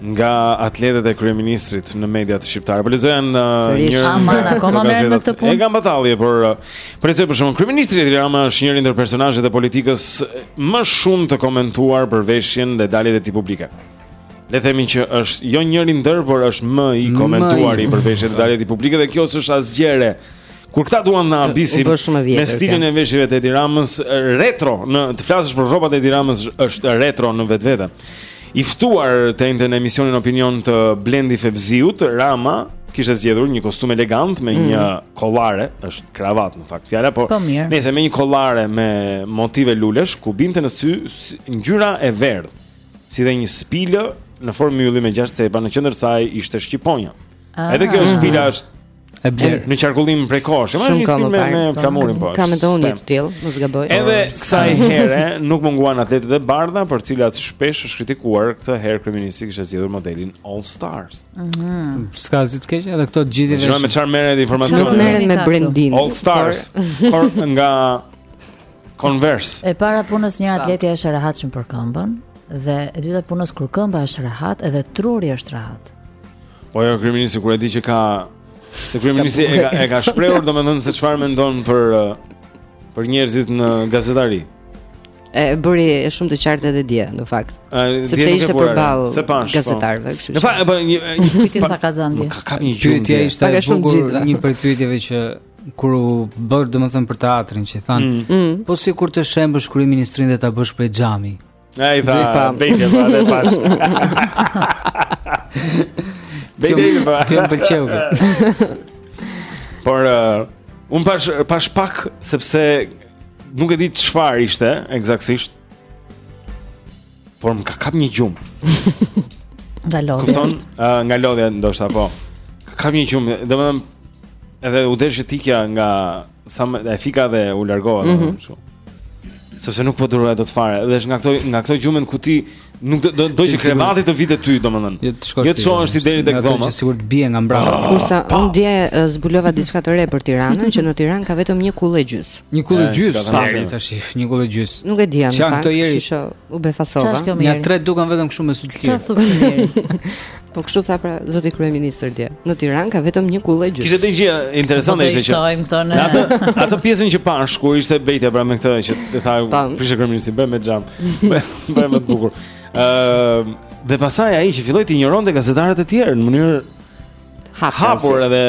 nga atletet e kryeministrit në mediat shqiptare. Po lexoj në uh, një Aman akoma me këtë punë. E kam betejë, por uh, për shembull kryeministri Edi Rama është njëri ndër personazhet e politikës më shumë të komentuar për veshjen dhe daljet e tij publike. Le të themi që është jo njëri ndër, por është më i komentuari për veshjet dhe daljet e tij publike dhe kjo s'është asgjë e re Kur këta duan të na habisin me stilin e veshjeve të Edi Ramës, retro, në të flasësh për rrobat e Edi Ramës është retro në vetvete. I ftuar të enjten në emisionin Opinion të Blendi Fevziut, Rama kishte zgjedhur një kostum elegant me një mm. kollare, është kravatë në fakt fjala, por po nëse me një kollare me motive lulesh ku binte në sy ngjyra e verdhë, si dhe një spilë në formë ylli me gjashtë cepa në qendër të saj ishte shqiponja. Ah. Edhe kjo spila është E bler. Në qarkullim prej kohësh. Më një spinë me, me flamurin po. Kam edhe unë të tillë, mos gaboj. Edhe kësaj herë nuk munguan atletët e bardha, për të cilat shpesh është kritikuar këtë herë kryeministri kishte zgjedhur modelin All Stars. Ëh. Mhm. S'ka asgjë të keq, edhe këto gjithë vetë. Shumë me çfarë merret informacioni. Nuk merret me brendin. All Stars. Por nga Converse. E para punës se atletja është e rehatshme për këmbën dhe e dyta punës kur këmba është rehat edhe truri është rehat. Po jo kryeministri kur e di që ka se kryeministri e ka e ka shprehur domethënë se çfarë mendon për për njerëzit në gazetari. E bëri shumë të qartë edhe dje në fakt. Sepse ishte përballë po. gazetarëve, kështu që. Në fakt, po një pyetje s'e ka zënë. Ka një pyetje ishte bukur, një pyetje që kur u bë domethënë për teatrin që i thanë, mm. mm. po sikur të shembësh kryeministrinë dhe ta bësh prej xhami. Ai tha, pa bejë pa dhe pash. Bejë pa. Kjo më pëlqeu. Por uh, unë pashë pashë pak sepse nuk e di çfarë ishte eksaktësisht. Por më ka kap një gjumë. Nga lodhja. Kupton? Uh, nga lodhja ndoshta po. Ka kap një gjumë, domethënë edhe u desh etikja nga sa më e fika dhe u largova mm -hmm. kështu. Sepse nuk po duroja dot fare. Dhe është nga këto nga këto gjumet ku ti nuk do do, do që krevati të vijë te ty domethënë. Jo të shkosh. Jo të shkosh ti deri tek dhoma. Ato që sikur të bie nga mbrapa. Ah, Kurse unë dje zbulova diçka të re për Tiranën, që në Tiranë ka vetëm një kullë e gjysmë. Një kullë e gjysmë pra deri tash, një kullë e gjysmë. Nuk e di në fakt, kështu që u befasova. Ja tre duken vetëm kështu me sy të lirë. Çfarë thua? Po kështu tha pra zoti kryeministër dje. Në Tiranë ka vetëm një kullë e gjysmë. Kishte diçka gjë interesante ishte që. Shtojmë këto në. Atë atë pjesën që pashë ku ishte Bejtja pra me këtë që i tha prishe kryeministrinë bëje me xham. Bëje më të bukur. Ëm dhe pastaj ai që filloi të injoronte gazetarët e tjerë në mënyrë hapur edhe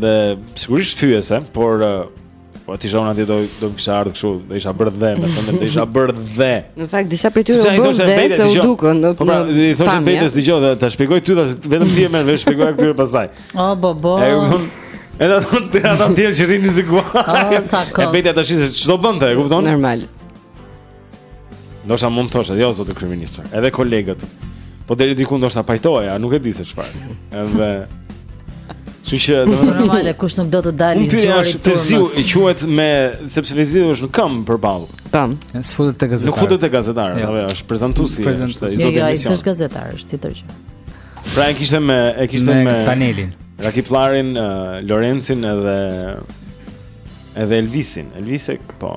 dhe sigurisht fyese, por Po ti jona ti do do kisha ardhur kështu, do isha bërë dhe, domethënë do isha bërë dhe. Në fakt disa prej tyre u bënë dhe se u dukën. Po pra, i thoshte Bejtës dëgjo dhe ta shpjegoj ty tash vetëm ti e merr vesh shpjegoja këtyre pastaj. O bo bo. E kupton? Edhe ato të ata të tjerë që rrinin si gua. E Bejta tash se ç'do bënte, e kupton? Normal. Ndoshta mund të thoshte, jo zoti kryeministër. Edhe kolegët. Po deri diku ndoshta pajtoja, nuk e di se çfarë. Edhe Kështu që do të normale kush nuk do të dalë i zgjuari i turmës. Fevziu nuk quhet më sepse Fevziu është në këmbë përballë. Tam, s'futet te gazetar. Nuk futet te gazetar, jo. apo jo, është prezantuesi, është i zoti. Jo, ai s'është gazetar, është tjetër gjë. Pra e kishte me e kishte me panelin. Rakip Larin, uh, Lorencin edhe edhe Elvisin. Elvisek, po.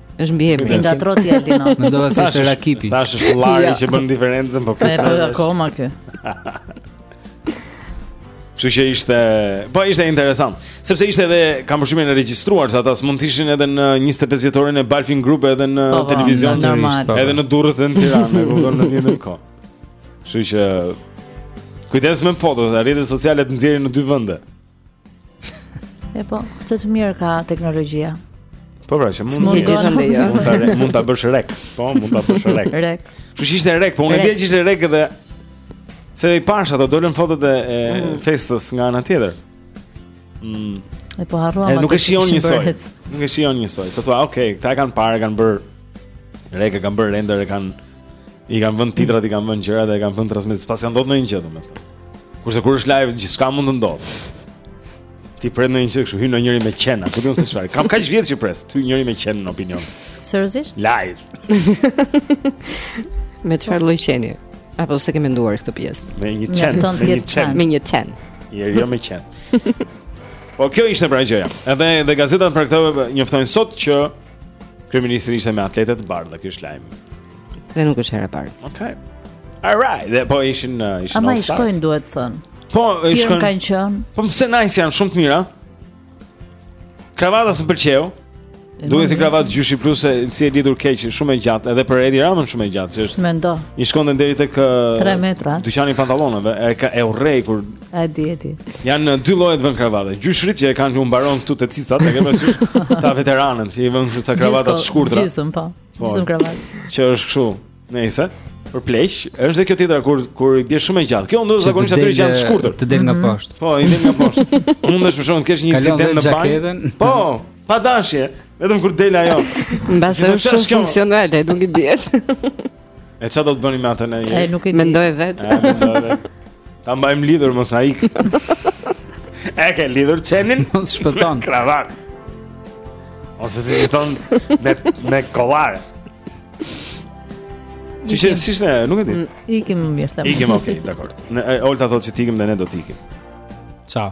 Është mbiemri. Nga troti Aldino. Mendova se ishte Rakipi. Tash është Lari që bën diferencën, po pse? Po akoma kë. Kështu që ishte, po ishte interesant, sepse ishte edhe kam përshtymin e regjistruar se ata s'mund të ishin edhe në 25 vjetorin e Balfin Group edhe në po, po, televizion në Tiranë, po, edhe në Durrës dhe në Tiranë, ku në një kohë. Kështu që kujdes me fotot, rrjetet sociale të nxjerrin në dy vende. E po, këtë të mirë ka teknologjia. Po pra, që mund të gjitha. Mund ta mund ta bësh rek. Po, mund ta bësh rek. Rek. Kështu që ishte rek, po unë di që ishte rek edhe se i pashë ato dolën fotot e mm. festës nga ana tjetër. Mm. E po harruam atë. Nuk e shijon njësoj. Nuk e shijon njësoj. Sa thua, okay, këta e kanë parë, kanë bërë rek, kanë bërë render, kanë I kanë vënë titrat, i kanë vënë gjërat dhe e kanë vënë, transmetuar. Pra s'ka ndodhur ndonjë gjë domethënë. Kurse kur është live gjithçka mund të ndodhë. Ti pret ndonjë gjë kështu, hyn ndonjëri me qen, ku di unë se çfarë. Kam kaq vjet që pres, të hyjë njëri me qen në Opinion. Seriozisht? Live. me çfarë lloj qeni? Apo s'e ke menduar këtë pjesë? Me një qen, me një qen, me një qen. Jo, jo me qen. Po kjo ishte pra gjëja. Edhe edhe gazetat për këtë njoftojnë sot që Kryeministri ishte me atlete të bardha, ky është lajm. Dhe nuk është herë e parë. Okej. Okay. All right, dhe po ishin uh, ishin Ama i shkojnë duhet thënë. Po, i shkojnë. kanë qenë. Po pse nice janë shumë të mira? Kravata s'më pëlqeu. Duket si kravatë gjyshi plus se si e lidhur keq, shumë e gjatë, edhe për Edi Ramën shumë e gjatë, që është. Mendo. I shkonte deri tek 3 uh, metra. Dyqani i pantallonave, e ka e urrej kur A di e di. Janë dy lloje të vënë kravate. Gjyshërit që e kanë që u mbaron këtu te cicat, e ke parasysh? Ata veteranët që i vënë këtu ca kravata të shkurtra. Gjysëm po. po. Gjysëm kravatë. Që është kështu. Një është për pleq, është dhe kjo tjetra kur kur i bie shumë e gjatë. Kjo ndodh zakonisht ata që janë të shkurtër. Të del nga mhm. poshtë. Po, i del nga poshtë. Mund edhe për shaka të kesh një incident në banjë. Po, pa dashje, vetëm kur del ajo. Mbase është shumë funksionale, nuk i dihet. E çfarë do të bëni me atë ne? Nuk e di. Mendoje vetë. Ta mbajmë lidhur mos na ik. E ke lidhur qenin? Mos shpëton. Kravatë. Ose si i thonë me me kollare. Ti je si je, nuk e di. Mm, ikim më mirë thënë. Ikim, okay, dakord. Olta thotë të ikim dhe ne do të ikim. Ciao.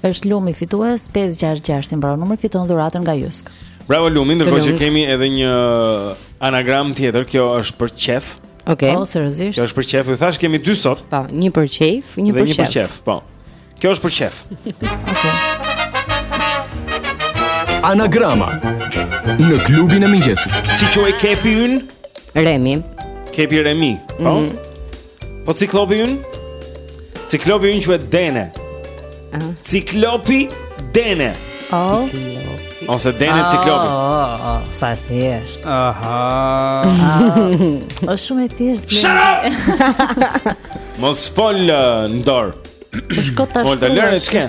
Është Lumi fitues 566 i mbaron numri fiton dhuratën nga Jusk. Bravo Lumi, ndërkohë që kemi edhe një anagram tjetër, kjo është për qef. Okej. Okay. Po seriozisht. Kjo është për qef. Ju thashë kemi dy sot. Po, një për qef, një për qef. Dhe një për qef, po. Kjo është për qef. Okej. Anagrama në Klubin e Mëngjesit. Si quhej kepi ynë? Remi. Kepi Remi, po. Mm -hmm. Po ciklopi ynë? Ciklopi ynë quhet Dene. Ëh. Ciklopi Dene. Oh. Ose Dene oh, ciklopi. Oh, oh, sa e thjeshtë. Aha. Është shumë e thjeshtë. Shut up. Mos fol ndor. Po shko tash. Po të lëre çka?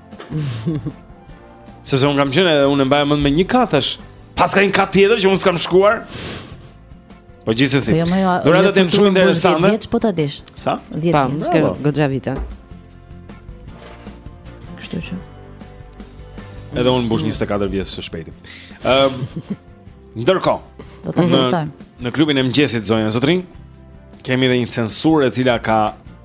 Se se unë kam qenë edhe unë e mbaja mend me një katësh Pas ka një katë tjetër që unë s'kam shkuar Po gjithsesi jo, jo, Dhurata ime shumë interesante Dhjetë po ta dish Sa? Dhjetë po, vjet Ska goxha vite Kështu që Edhe unë mbush 24 vjeç së shpejti um, Ndërkohë Do ta festojmë Në klubin e mëngjesit zonja zotërinj Kemi dhe një censurë e cila ka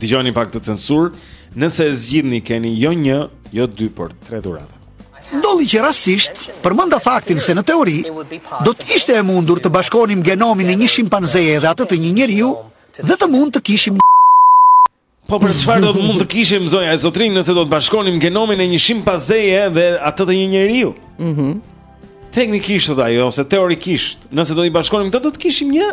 Dëgjoni pak këtë censurë, nëse e zgjidhni keni jo një, jo dy, por tre dhurata. Ndodhi që rastisht përmenda faktin se në teori do të ishte e mundur të bashkonim genomin e një shimpanzeje dhe atë të një njeriu dhe të mund të kishim Po për çfarë do të mund të kishim zonja e zotërinj nëse do të bashkonim genomin e një shimpanzeje dhe atë të një njeriu? Mhm. Mm Teknikisht thotë ajo ose teorikisht, nëse do i bashkonim këto do të kishim një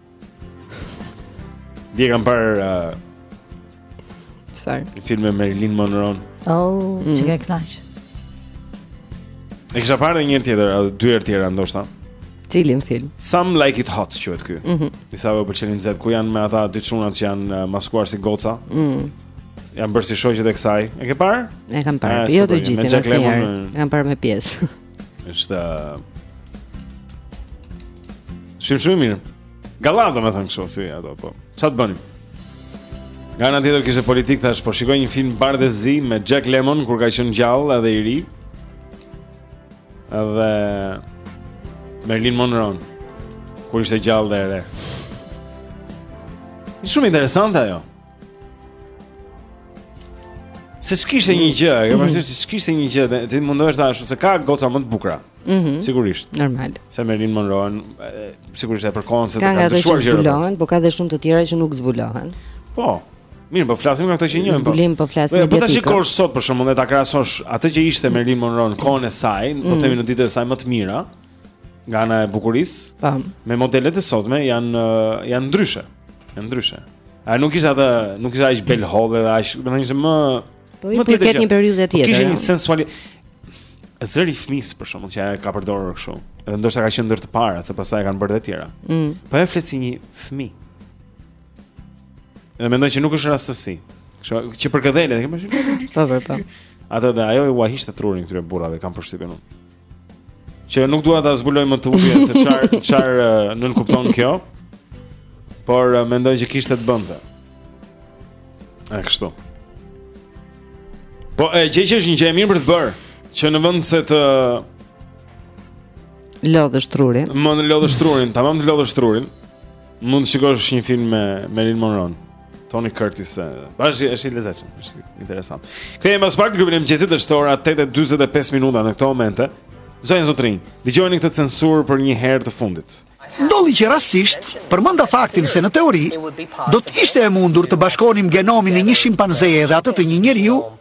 Dje kam parë uh, Çfarë? Një film me Marilyn Monroe. Oh, mm. qenke kënaq. E kisha parë një herë tjetër, edhe dy herë tjera ndoshta. Cilin film? Some Like It Hot, që e të ky mm -hmm. Disa e pëlqejnë nxehtë, ku janë me ata dy çunat që janë uh, maskuar si goca mm. Janë bërë si shoqet e kësaj E ke parë? E kam parë, jo të gjithin, asnjëherë E kam parë me pjesë Ishte Shumë shumë mirë. Gallatë domethënë kështu si ato po. Ça të bënim? Nga ana tjetër kishte politikë thashë, po shikoj një film bardhë e zi me Jack Lemmon kur ka qenë gjallë edhe i ri. Edhe Marilyn Monroe kur ishte gjallë dhe e re. Shumë interesante ajo. Seç kishte një gjë, e ke parasysh seç kishte një gjë, ti mundohesh ta ashtu se ka goca më të bukura. Mhm. Sigurisht. Normal. Se Marilyn Monroe, sigurisht edhe për kohën se kanë ndryshuar gjërat. Ka që zbulohen, por ka dhe shumë të tjera që nuk zbulohen. Po. Mirë, po flasim nga ato që njohim. Po. Zbulim po flasim mediatik. Po ta shikosh sot për shembull dhe ta krahasosh atë që ishte Marilyn Monroe në kohën e saj, po mhm. themi në ditët e saj më të mira. nga ana e bukurisë. Tam. Me modelet e sotme janë janë ndryshe. Janë ndryshe. A nuk ishte atë, nuk ishte aq belhollë dhe aq, domethënë ishte më Po i përket një periudhe po tjetër. Kishte një sensualitet zëri i fëmijës për shembull që ajo ka përdorur kështu. Edhe ndoshta ka qenë ndër të para, se pastaj kanë bërë të tjera. Mm. Po e flet si një fëmijë. Dhe mendoj që nuk është rastësi. Kështu që për përkëdhelje, e kemi shumë. Po po po. Atë dhe ajo i ua hiqte trurin këtyre burrave, kam përshtypjen unë. Që nuk dua ta zbuloj më tutje se çfar çfar nënkupton kjo. Por mendoj që kishte të bënte. E kështu. Po e gjej që është një gjë e mirë për të bërë, që në vend se të lodhësh trurin. Mund të lodhësh trurin, tamam të lodhësh trurin. Mund të shikosh një film me Marilyn Monroe. Tony Curtis. Ba është është i lezetshëm, është interesant. Kthehemi pas pak grupin e mëngjesit është ora 8:45 minuta në këtë moment. Zonja zotërinj, dëgjojeni këtë censurë për një herë të fundit. Ndodhi që rastësisht përmenda faktin se në teori do të ishte e mundur të bashkonim genomin e një shimpanzeje dhe atë të një njeriu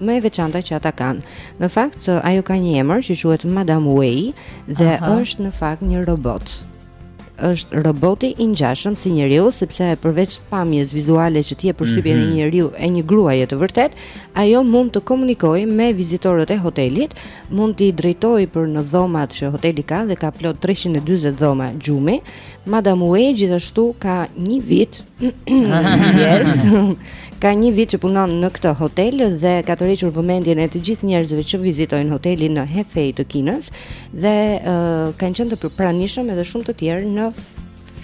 më e veçanta që ata kanë. Në fakt ajo ka një emër që quhet Madam Wei dhe uh -huh. është në fakt një robot. Është roboti i ngjashëm si njeriu sepse përveç pamjes vizuale që të jep përshtypjen mm -hmm. e njeriut e një gruaje të vërtetë, ajo mund të komunikojë me vizitorët e hotelit, mund t'i drejtojë për në dhomat që hoteli ka dhe ka plot 340 dhoma gjumi. Madam Wei gjithashtu ka një vit. yes. Ka një vit që punon në këtë hotel dhe ka tërhequr vëmendjen e të gjithë njerëzve që vizitojnë hotelin në Hefei të Kinës dhe uh, kanë qenë të pranishëm edhe shumë të tjerë në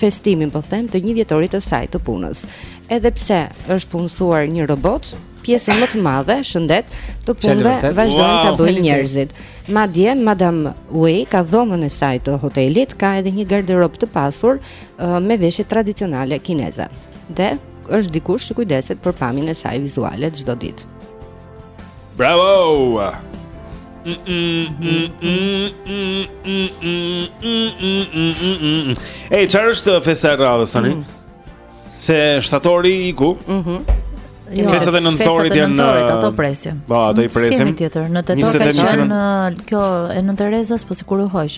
festimin, po them, të njëvjetorit të saj të punës. Edhe pse është punësuar një robot, pjesën më të madhe, shëndet, të punëve vazhdojnë wow, ta bëjnë njerëzit. Madje Madam Wei ka dhomën e saj të hotelit, ka edhe një garderobë të pasur uh, me veshje tradicionale kineze. Dhe është dikush që kujdeset për pamjen e saj vizuale çdo ditë. Bravo! Ej, çfarë është festa e radhës tani? Se shtatori iku. Mhm. Jo, festat e nëntorit janë, ne ato presim. Po, ato i presim. Kemi tjetër në tetor ka qenë kjo e Nën Terezës, po sikur u hoq.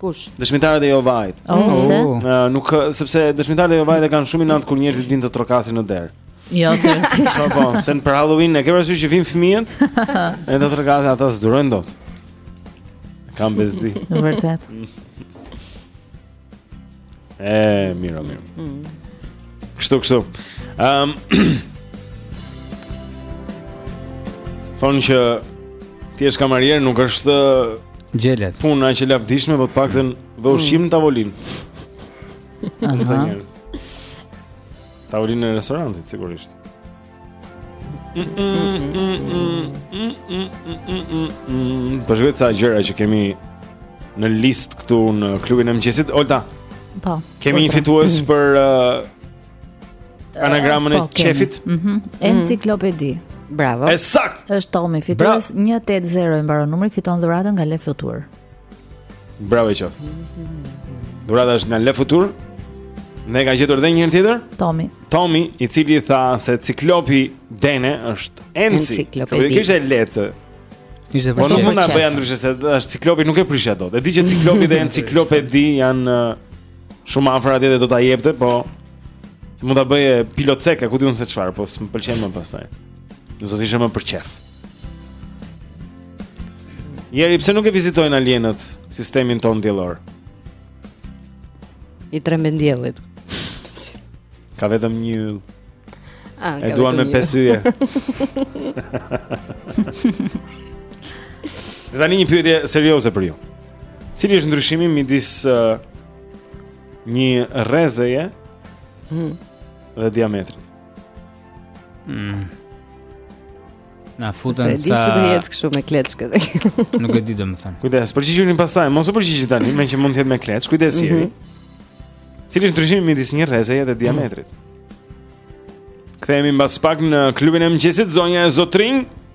Kush? Dëshmitarët e Jehovait. Oh, oh. pse? Uh, nuk sepse dëshmitarët e Jehovait e kanë shumë inat kur njerëzit vijnë të trokasin në derë. Jo, seriozisht. Po, po, se për Halloween, e ke parasysh që vijnë fëmijët? Edhe të trokasin ata s'durojnë dot. Kanë bezdi. Vërtet. E, mirë, mirë. Mm. Kështu, kështu. Ehm. Um, Thonë që ti je kamerier, nuk është gjelet. Puna aq e lavdishme, po të paktën vë mm. ushqim në tavolinë. Tavolinën e restorantit sigurisht. Po shikoj ca gjëra që kemi në listë këtu në klubin e mëngjesit. Olta. Po. Kemi një fitues mm. për uh, anagramën e Qefit. Po, mhm. Mm Enciklopedi. Bravo. E saktë. Është Tomi fitues 180 i mbaron numri, fiton dhuratën nga Le Futur. Bravo i qoftë. Dhurata është nga Le Futur. Ne ka gjetur edhe një herë tjetër? Tomi. Tomi, i cili tha se ciklopi Dene është enci. Enciklopedi. Kjo ishte lecë. Ishte Po nuk vërtet. mund ta bëja ndryshe se është ciklopi nuk e prishja dot. E di që ciklopi dhe enciklopedi janë uh, shumë afër atje dhe do ta jepte, po mund ta bëje pilocek, a ku di unë se çfarë, po s'më pëlqen më pastaj. Do të ishte më për qejf. Jeri, pse nuk e vizitojnë alienët sistemin tonë diellor? I tremben diellit. Ka vetëm një yll. Ah, e duan me pesë yje. Dhe tani një pyetje serioze për ju. Cili është ndryshimi midis uh, një rrezeje hmm. dhe diametrit? Mm. Na futën sa. Diçka do jetë kështu me kleçkë. Nuk e di domethënë. Kujdes, përgjigjuni pastaj, mos u përgjigjni tani, meqë mund të jetë me kleçkë. Kujdes mm -hmm. jeri. Cili është ndryshimi midis një rrezeje dhe diametrit? Mm -hmm. Kthehemi mbas pak në klubin e mëngjesit zonja e zotërinj.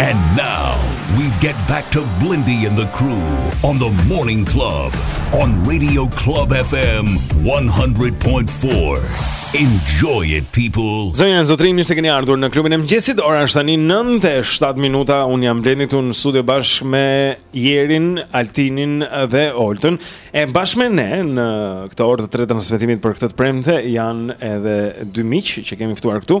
And now we get back to Blendi and the crew on the morning club on radio club fm 100.4 enjoy it people Zonja zotërinj mirë se keni ardhur në klubin e mëngjesit ora është tani 9:07 minuta unë jam blendi këtu në studio bashkë me Jerin Altinin dhe Oltën e bashkë me ne në këtë orë të tretë të transmetimit për këtë të premte janë edhe dy miq që kemi ftuar këtu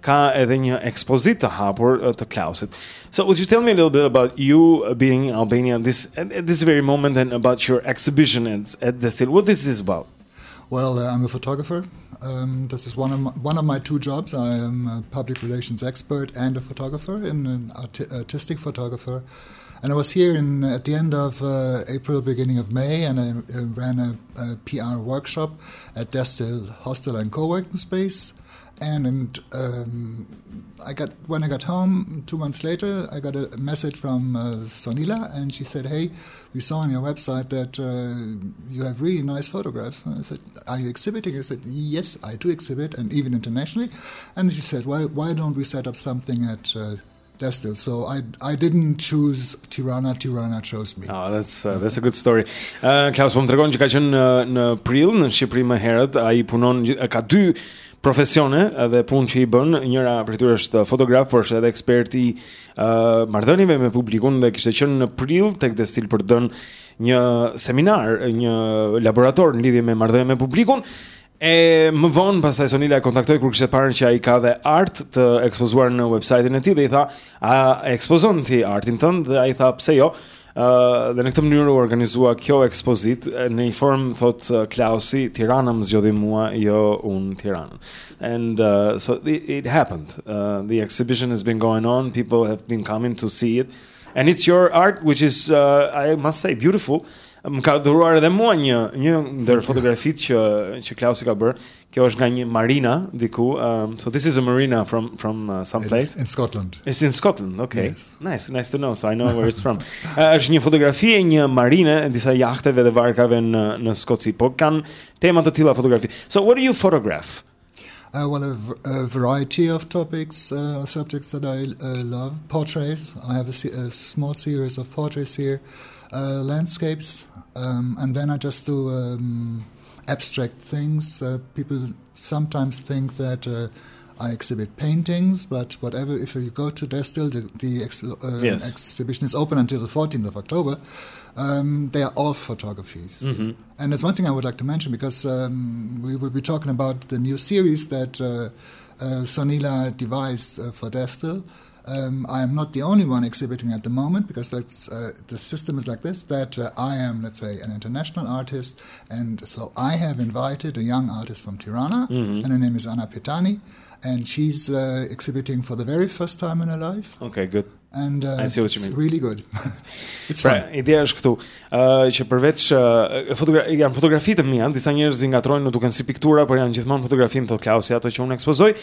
ka edhe një ekspozit të hapur eh, të Klausit. So would you tell me a little bit about you uh, being in Albania at this at this very moment and about your exhibition at, at the Still? What this is about? Well, uh, I'm a photographer. Um, this is one of my, one of my two jobs. I am a public relations expert and a photographer, and an artistic photographer. And I was here in at the end of uh, April, beginning of May, and I, ran a, a, PR workshop at Destil Hostel and Co-working Space and um, I got when I got home two months later, I got a message from uh, Sonila, and she said, "Hey, we saw on your website that uh, you have really nice photographs." And I said, "Are you exhibiting?" I said, "Yes, I do exhibit, and even internationally." And she said, "Why why don't we set up something at?" Uh, Destil, so I I didn't choose Tirana, Tirana chose me. Oh, that's uh, that's a good story. Uh, Klaus po më tregon që ka qenë në në Prill në Shqipëri më herët, ai punon ka dy profesione dhe punë që i bën, njëra prej tyre është fotograf, por është edhe ekspert i uh, marrëdhënieve me publikun dhe kishte qenë në Prill tek Destil për të dhënë një seminar, një laborator në lidhje me marrëdhëniet me publikun E më vonë pastaj Sonila e kontaktoi kur kishte parë që ai ka dhe art të ekspozuar në websajtin e tij dhe i tha, "A ekspozon ti artin tënd?" Dhe ai tha, "Pse jo?" Ë uh, dhe në këtë mënyrë u organizua kjo ekspozitë në një formë thotë Klausi Tirana më zgjodhi mua jo unë Tiranën. And uh, so it, it happened. Uh, the exhibition has been going on, people have been coming to see it and it's your art which is uh, I must say beautiful. Më ka dhuruar edhe mua një një ndër fotografitë që që Klausi ka bërë. Kjo është nga një marina diku. Um, so this is a marina from from uh, some place in Scotland. It's in Scotland. Okay. Yes. Nice, nice to know. So I know where it's from. uh, është një fotografi e një marine e disa jahteve dhe varkave në në Skoci. Po kanë tema të tilla fotografi. So what do you photograph? Uh, well, a, variety of topics, uh, subjects that I uh, love. Portraits. I have a, a small series of portraits here. Uh, landscapes um, and then I just do um, abstract things. Uh, people sometimes think that uh, I exhibit paintings, but whatever, if you go to Destil, the, the uh, yes. exhibition is open until the 14th of October. Um, they are all photographies. Mm-hmm. And there's one thing I would like to mention because um, we will be talking about the new series that uh, uh, Sonila devised uh, for Destil um, I am not the only one exhibiting at the moment because uh, the system is like this that uh, I am, let's say, an international artist. And so I have invited a young artist from Tirana, mm-hmm. and her name is Anna Petani. and she's uh, exhibiting for the very first time in her life. Okay, good. And uh, it's really good. it's pra, fun. Ideja është këtu, ë uh, që përveç uh, fotografi janë fotografi të mia, disa njerëz i ngatërrojnë, u duken si piktura, por janë gjithmonë fotografi, thotë Klausi, ato që unë ekspozoj.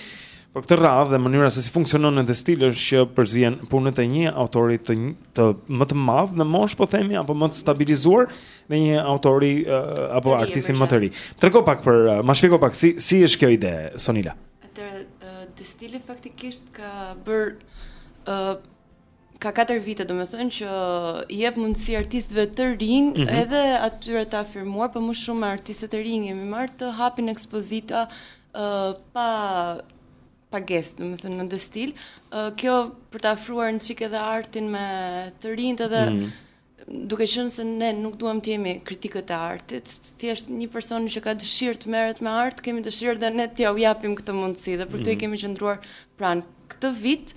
Por këtë radhë dhe mënyra se si funksionon Destil është që përzihen punët e një autori të një, të më të madh në moshë po themi apo më të stabilizuar dhe një autori uh, apo artisti më të ri. Trego pak për uh, ma shpjego pak si si është kjo ide Sonila. Atëherë, Destili faktikisht ka bërë ë ka 4 vite, domethënë që i jep mundësi artistëve të rinj, mm -hmm. edhe atyre të afirmuar, por më shumë me artistët e rinj jemi marrë të hapin ekspozita ë pa pagesë, domethënë në Destil. Ë kjo për ta afruar një çik edhe artin me të rinjtë edhe mm -hmm Duke qenë se ne nuk duam të jemi kritikët e artit, thjesht një personi që ka dëshirë të merret me art, kemi dëshirë dhe ne t'jua japim këtë mundësi dhe për këtë i kemi qëndruar pranë. Këtë vit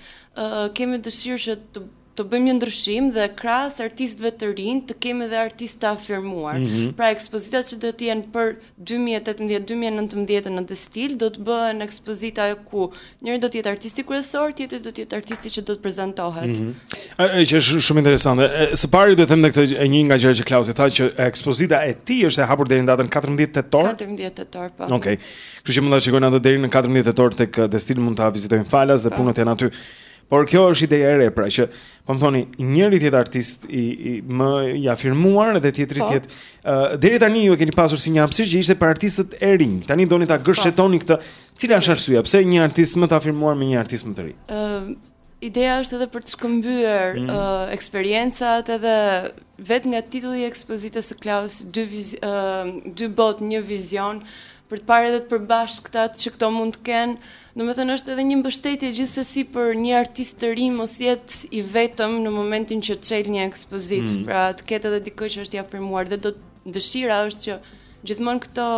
kemi dëshirë që të të bëjmë një ndryshim dhe krahas artistëve të rinj të kemi dhe artistë të afirmuar. Pra ekspozitat që do të jenë për dy mijë e tetëmbëdhjetë dy mijë e nëntëmbëdhjetë në Destil do të bëhen ekspozita ku njëri do të jetë artisti kryesor, tjetri do të jetë artisti që do të prezantohet. Mm -hmm. Që është shumë interesante. Së pari dua të them këtë e një nga gjërat që Klausi tha që ekspozita e tij është e hapur deri në datën 14 tetor. 14 tetor po. Okej. Okay. Kështu që mund ta shikojnë atë deri në 14 tetor tek Destil mund ta vizitojnë falas dhe po. punët janë aty. Por kjo është ideja e re, pra që po më thoni, njëri të jetë artist i, i më i afirmuar dhe tjetri po. të jetë. Ë uh, deri tani ju e keni pasur si një hapësirë që ishte për artistët e rinj. Tani doni ta po. gërshetoni këtë. Cila është arsyeja pse një artist më të afirmuar me një artist më të ri? Ë uh, ideja është edhe për të shkëmbyer mm. uh, eksperiencat edhe vetë nga titulli i ekspozitës së Klaus dy viz, uh, dy botë një vizion për të parë edhe të përbashkëtat që këto mund të kenë, domethënë është edhe një mbështetje gjithsesi për një artist të ri mos jetë i vetëm në momentin që çel një ekspozitë, mm -hmm. pra të ketë edhe dikë që është i afirmuar dhe dhe dëshira është që gjithmonë këto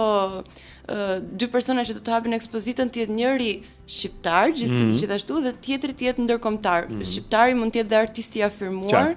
uh, dy persona që do të hapin ekspozitën të jetë njëri shqiptar mm -hmm. gjithashtu dhe tjetri të jetë ndërkombëtar. Mm -hmm. Shqiptari mund të jetë dhe artisti i afirmuar,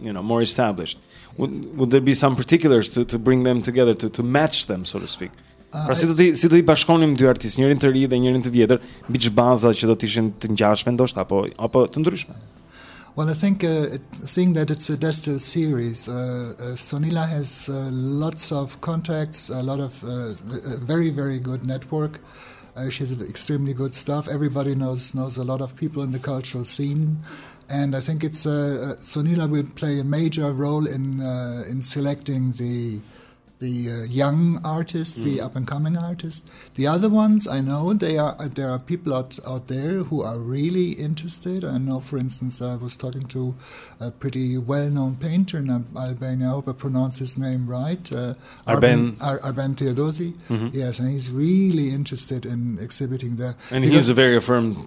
you know, more established. Would would there be some particulars to to bring them together to to match them so to speak? Ah, pra si do ti si do i bashkonim dy artistë, njërin të ri dhe njërin të vjetër, mbi çbaza që do të ishin të ngjashme ndoshta apo apo të ndryshme? Well, I think uh, it, seeing that it's a Destil series, uh, uh, Sonila has uh, lots of contacts, a lot of uh, uh, very, very good network. Uh, she has extremely good stuff. Everybody knows knows a lot of people in the cultural scene. and I think it's uh, Sonila will play a major role in uh, in selecting the the uh, young artists, mm. the up and coming artists. The other ones I know they are uh, there are people out, out there who are really interested. I know, for instance, I was talking to a pretty well known painter in Albania. I hope I pronounce his name right. Uh, Arben Ar- Arben Teodosi. Mm-hmm. Yes, and he's really interested in exhibiting there. And he's a very affirmed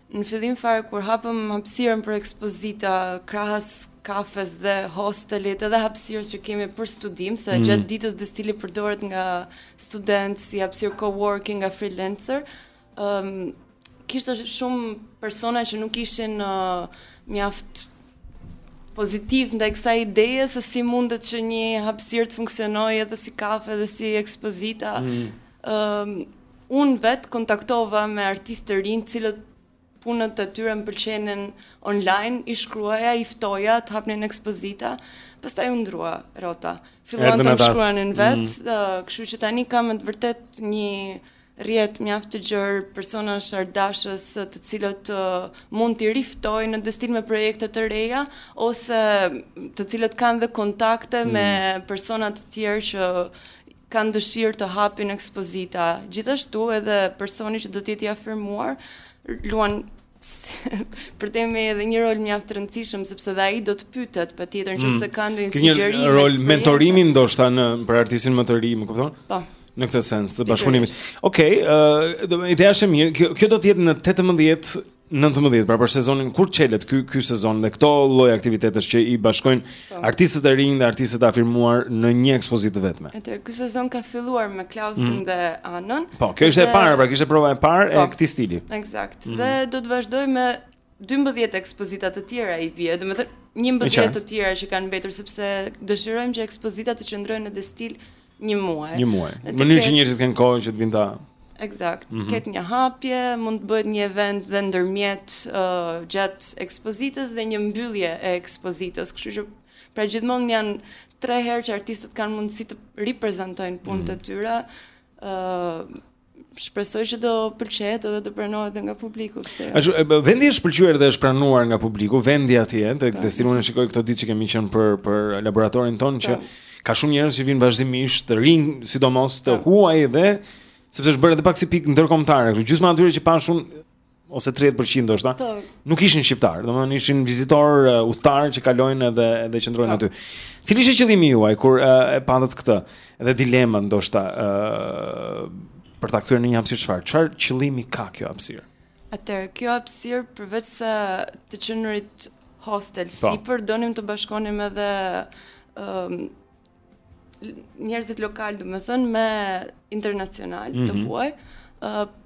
Në fillim fare kur hapëm hapësirën për ekspozita krahas kafes dhe hostelit edhe hapësirës që kemi për studim, se mm. gjatë ditës Destili përdoret nga studentë, si hapësirë co-working, nga freelancer, um, kishte shumë persona që nuk ishin uh, mjaft pozitivë ndaj kësaj ideje se si mundet që një hapësirë të funksionojë edhe si kafe dhe si ekspozita. Mm. Unë vetë kontaktova me artistë të rinj, të cilët punët e tyre më pëlqenin online, i shkruaja, i ftoja të hapnin ekspozita, pastaj u ndërrua rrota. Filluan të më shkruanin mm. vetë, mm. kështu që tani kam me të vërtetë një rrjet mjaft të gjerë personash artdashës të cilët mund t'i riftoj në Destil me projekte të reja, ose të cilët kanë dhe kontakte mm. me persona të tjerë që kanë dëshirë të hapin ekspozita. Gjithashtu edhe personi që do të jetë i afirmuar luan për të edhe një rol mjaft të rëndësishëm sepse dhe ai do të pyetet patjetër mm. nëse ka ndonjë sugjerim. Një rol mentorimi ndoshta për artistin më të ri, më kupton? Po. Në këtë sens të bashkëpunimit. Okej, okay, uh, ideja është e mirë. Kjo, kjo do të jetë në 18 19 pra për sezonin kur çelet ky ky sezon dhe këto lloj aktivitetesh që i bashkojnë po. artistët e rinj dhe artistët e afirmuar në një ekspozitë të vetme. Atëherë ky sezon ka filluar me Klausin mm. dhe Anën. Po, kjo ishte dhe... e para, pra kjo ishte prova e parë po, e këtij stili. Eksakt. Mm. Dhe do të vazhdojë me 12 ekspozita të tjera i bie, do të thotë 11 të tjera që kanë mbetur sepse dëshirojmë që ekspozitat të qëndrojnë në Destil Një muaj. Një muaj. Në mënyrë që njerëzit të kenë kohë që të vijnë ta Eksakt. Mm -hmm. Të ketë një hapje, mund të bëhet një event dhe ndërmjet uh, gjatë ekspozitës dhe një mbyllje e ekspozitës, kështu që pra gjithmonë janë tre herë që artistët kanë mundësi të riprezentojnë punët mm -hmm. e mhm. tyre. ë uh, Shpresoj që do pëlqehet edhe të pranohet dhe nga publiku, pse jo. Ashtu, vendi është pëlqyer dhe është pranuar nga publiku, vendi atje, tek po. Destili unë e shikoj këto ditë që kemi qenë për për laboratorin tonë që po. ka shumë njerëz që vijnë vazhdimisht të rinj, sidomos të po. huaj dhe sepse është bërë edhe pak si pikë ndërkombëtare, kështu gjysma e atyre që pashë ose 30 për qind ndoshta. Po. Nuk ishin shqiptarë, domethënë ishin vizitorë uh, udhëtarë që kalojnë edhe edhe qëndrojnë po. aty. Cili ishte qëllimi juaj kur uh, e patët këtë? Edhe dilema ndoshta ë uh, për ta kthyer në një hapësirë çfarë? Çfarë qëllimi ka kjo hapësirë? Atëherë kjo hapësirë përveç se të qenurit hostel po. sipër donim të bashkonim edhe ë um, njerëzit lokalë, domethënë, me internacionalë, të mhm. huaj,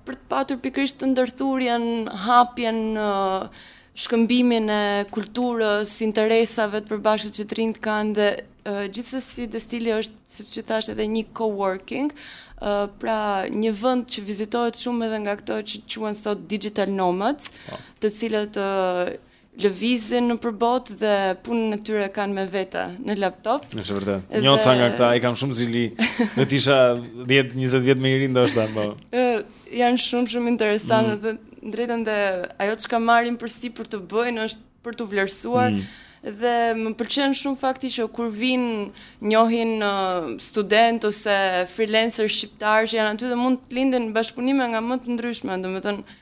për të patur pikërisht atë ndërthurjen, hapjen, shkëmbimin e kulturës, interesave të përbashkëta që të rinjtë kanë dhe gjithsesi Destili është, siç e thashë edhe një co-working, pra një vend që vizitohet shumë edhe nga këta që quhen sot digital nomads, po. të cilët lëvizin nëpër botë dhe punën e tyre e kanë me vete në laptop. Është vërtet. Dhe... Unë nga këta i kam shumë zili. Do të isha 10 20 vjet më i ri ndoshta, po. Janë shumë shumë interesantë mm. në të drejtën dhe ajo çka marrin përsipër të bëjnë është për të vlerësuar. Mm. Dhe më pëlqen shumë fakti që kur vijnë njohin uh, studentë ose freelancer shqiptarë që janë aty dhe mund të lindin bashkëpunime nga më të ndryshme, domethënë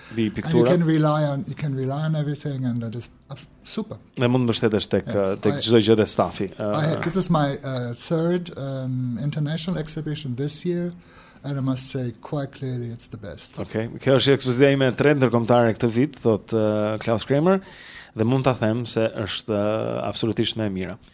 Mbi pikturat. You can rely on, you can rely on everything and that is super. Dhe mund të mbështetesh tek yes, tek çdo gjë dhe stafi. Uh, I, this is my uh, third um, international exhibition this year and I must say quite clearly it's the best. Okay, kjo është ekspozita ime e tretë ndërkombëtare këtë vit, thotë uh, Klaus Kramer, dhe mund ta them se është uh, absolutisht më e mira. Uh,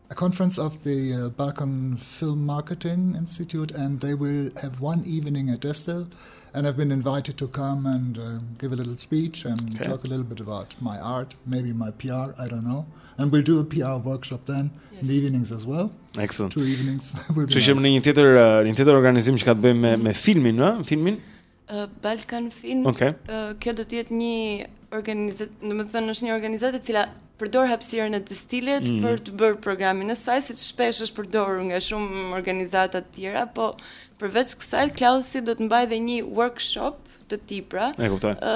a conference of the uh, Balkan Film Marketing Institute and they will have one evening at Destel and I've been invited to come and uh, give a little speech and okay. talk a little bit about my art maybe my PR I don't know and we'll do a PR workshop then yes. in the evenings as well Excellent. two evenings will be Çi jemi në një tjetër uh, një tjetër organizim që ka të bëjë me me filmin, në filmin Balkan Film. Okay. Kjo do të jetë një organizatë, domethënë është një organizatë e cila përdor hapësirën e Destilit mm. për të bërë programin e saj, siç shpesh është përdorur nga shumë organizata të tjera, po përveç kësaj Klausi do të mbajë edhe një workshop të ti pra. E kuptoj. Ë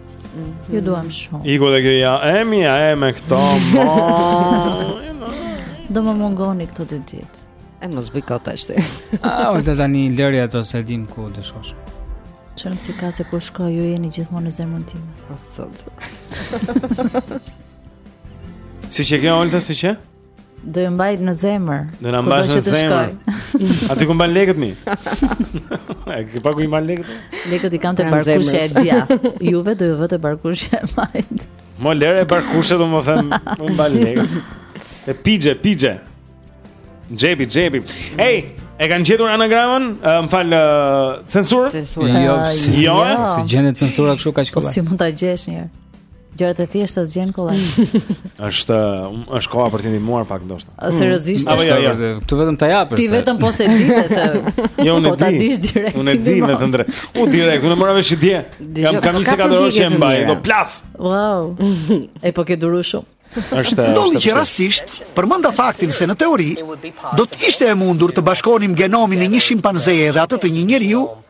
Ju mm. duam shumë. Iku dhe kjo ja, e mia me këto, mo. Do më mungoni këto dy ditë. E mos bëj kot tash ti. Ah, Olta tani lëri ato s'e dim ku do shkosh. Rëndësi ka se ku shkoj ju jeni gjithmonë në zemrën time. Po thotë. Siç është kjo Olta siç është? Do ju mbaj në zemër. Do na mbash në zemër. A ti ku i mban lekët mi? E ke pa ku i mban lekët? Lekët i kam te barkushja e djathtë. Juve do ju vë te barkushja e majtë. Mo lëre barkushen do me thënë, ku mban lekët. Te pije, pije. Xhepi, xhepi. Ej, E kanë gjetur anagramën? Më fal, censurë? Jo, jo, jo, s'e gjen censurën kështu kaq kollaj. Po si mund ta gjesh një herë? Gjërat e thjeshta s'gjenden kollaj. Është është koha për të ndihmuar pak ndoshta. Seriozisht, apo jo, jo. Këtu vetëm ta japësh. Ti vetëm po s'e di se. Jo, unë po ta dish direkt. Unë di me të drejtë. Unë direkt, unë mora vesh dje. Kam kam 24 orë që e mbaj, do plas. Wow. Epo ke duru shumë. Është Ndodhi që rastësisht përmenda faktin se në teori do të ishte e mundur të bashkonim genomin e një shimpanzeje dhe atë të një njeriu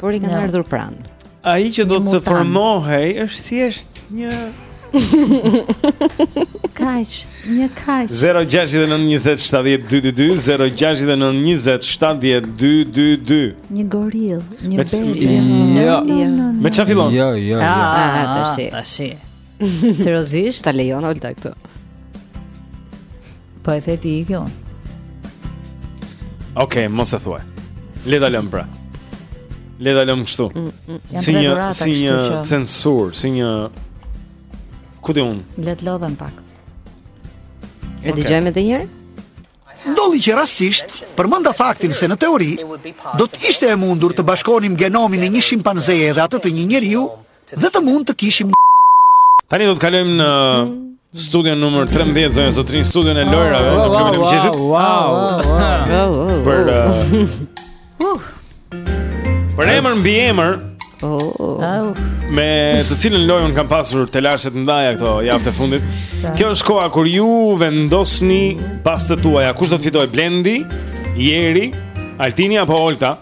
Por i kanë ardhur pranë. Ai që do të formohej është thjesht një Kaq, një kaq. 0692070222, 0692070222. Një gorillë, një bebe. Jo, jo. Me çfarë fillon? Jo, jo, jo. Ah, tash. Seriozisht, ta lejon Olta këtë. Po e the ti kjo. Okej, okay, mos e thuaj. Le ta lëm pra. Le ta lëm kështu. Mm, mm, si një si një që... censurë, si një ku di un. Le të lodhem pak. Okay. E dëgjojmë edhe një herë? Ndodhi që rastësisht, përmenda faktin se në teori, do të ishte e mundur të bashkonim genomin e një shimpanzeje dhe atë të një njeriu Dhe do mund të kishim një Tani do të kalojmë në studion numër 13 zonja zotërinj, studion e lojrave në klubin e mëngjesit. Wow. Për uh, Për emër mbiemër. Oh. Me të cilën lojë un kam pasur telashe të mëdha këto javët e fundit. Kjo është koha kur ju vendosni bastet tuaja, kush do të fitojë Blendi, Jeri, Altini apo Olta?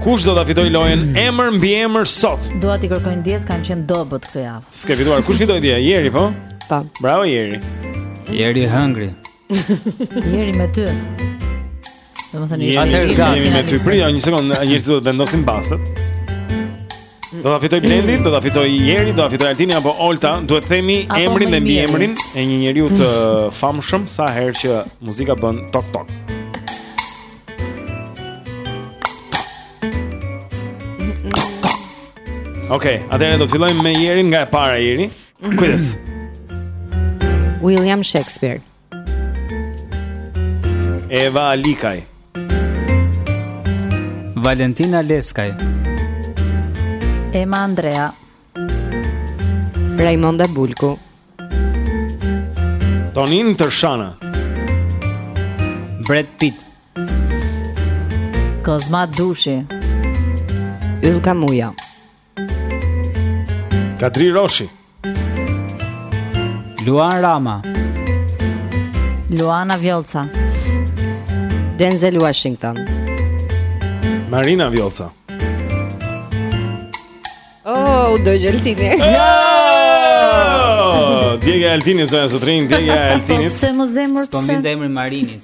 Kush do ta fitojë lojën mm. emër mbiemër sot? Dua t'i kërkoj ndjesë kam qenë dobët këtë javë. S'ke fituar. Kush fitoi dje? Jeri po? Po. Bravo Jeri. Jeri hëngri. Jeri me ty. Domethënë Jeri. Atëherë jemi me ty. Prit jo një sekond, njerëzit do të vendosin bastet. Do ta fitojë Blendi, do ta fitojë Jeri, do ta fitojë Altini apo Olta, duhet të themi emrin dhe mbiemrin e një njeriu të famshëm sa herë që muzika bën tok tok. Okej, okay, atëherë do të fillojmë me Jerin nga e para Jeri. Kujdes. William Shakespeare. Eva Alikaj Valentina Leskaj Ema Andrea Raimonda Bulku Tonin Tërshana Brad Pitt Kozma Dushi Ylka Muja Kadri Roshi Luan Rama Luana Vjollca Denzel Washington Marina Vjollca Oh, u dogj Altini oh! Digjet Altini, zonja zotërinj Digjet Altini Po pse mo zemër pse Se përmende emrin e Marinës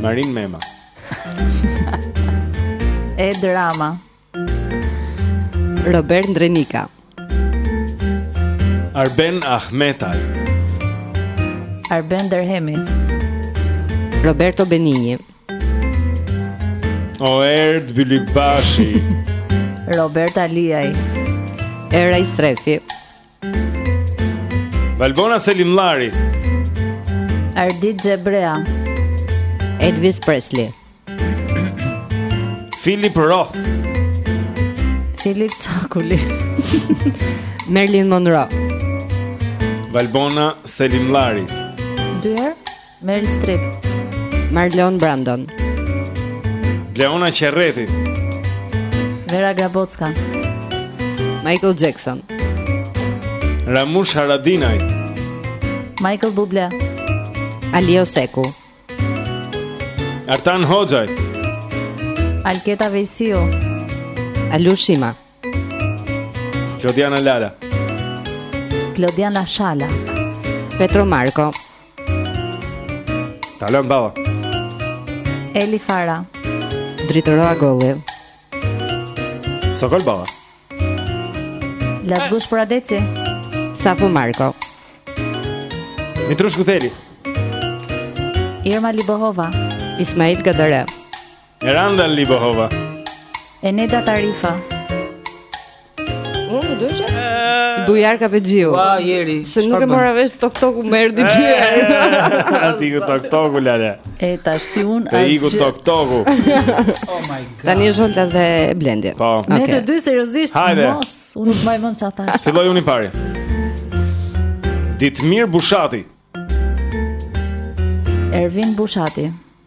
Marin Mema. e drama. Robert Ndrenika. Arben Ahmetaj. Arben Derhemi. Roberto Benigni. Oerd Bylikbashi. Robert Aliaj. Era Istrefi. Valbona Selimllari. Ardit Xhebrea. Elvis Presley. Philip Roth. Philip Çakuli. Merlin Monroe. Valbona Selimllari. Dyer. Meryl Streep. Marlon Brandon. Leona Qerreti. Vera Grabocka. Michael Jackson. Ramush Haradinaj. Michael Bublé. Alio Seku. Artan Hoxhaj. Alketa Vesiu. Alushima. Klodiana Lala Klodiana Shala Petro Marko Talon Bava Eli Fara Dritëro Agolli Sokol Bava Lasgush Pradeci Sapo Marko Mitrush Kutheli Irma Libohova Ismail Gadare Eranda Libohova Eneda Tarifa Unë do të jap? Bujar ka pëgjiu Ua, jeri Se nuk e mora vesh tok toku më erdhi gjë A ti ku tok toku lale E tashti unë Të i ku tok toku Oh my god Tani është dhe Blendi Po Ne të dy seriozisht Hajde Mos, unë nuk mbaj mend ça thashë Filloj unë i pari Ditmir Bushati Ervin Bushati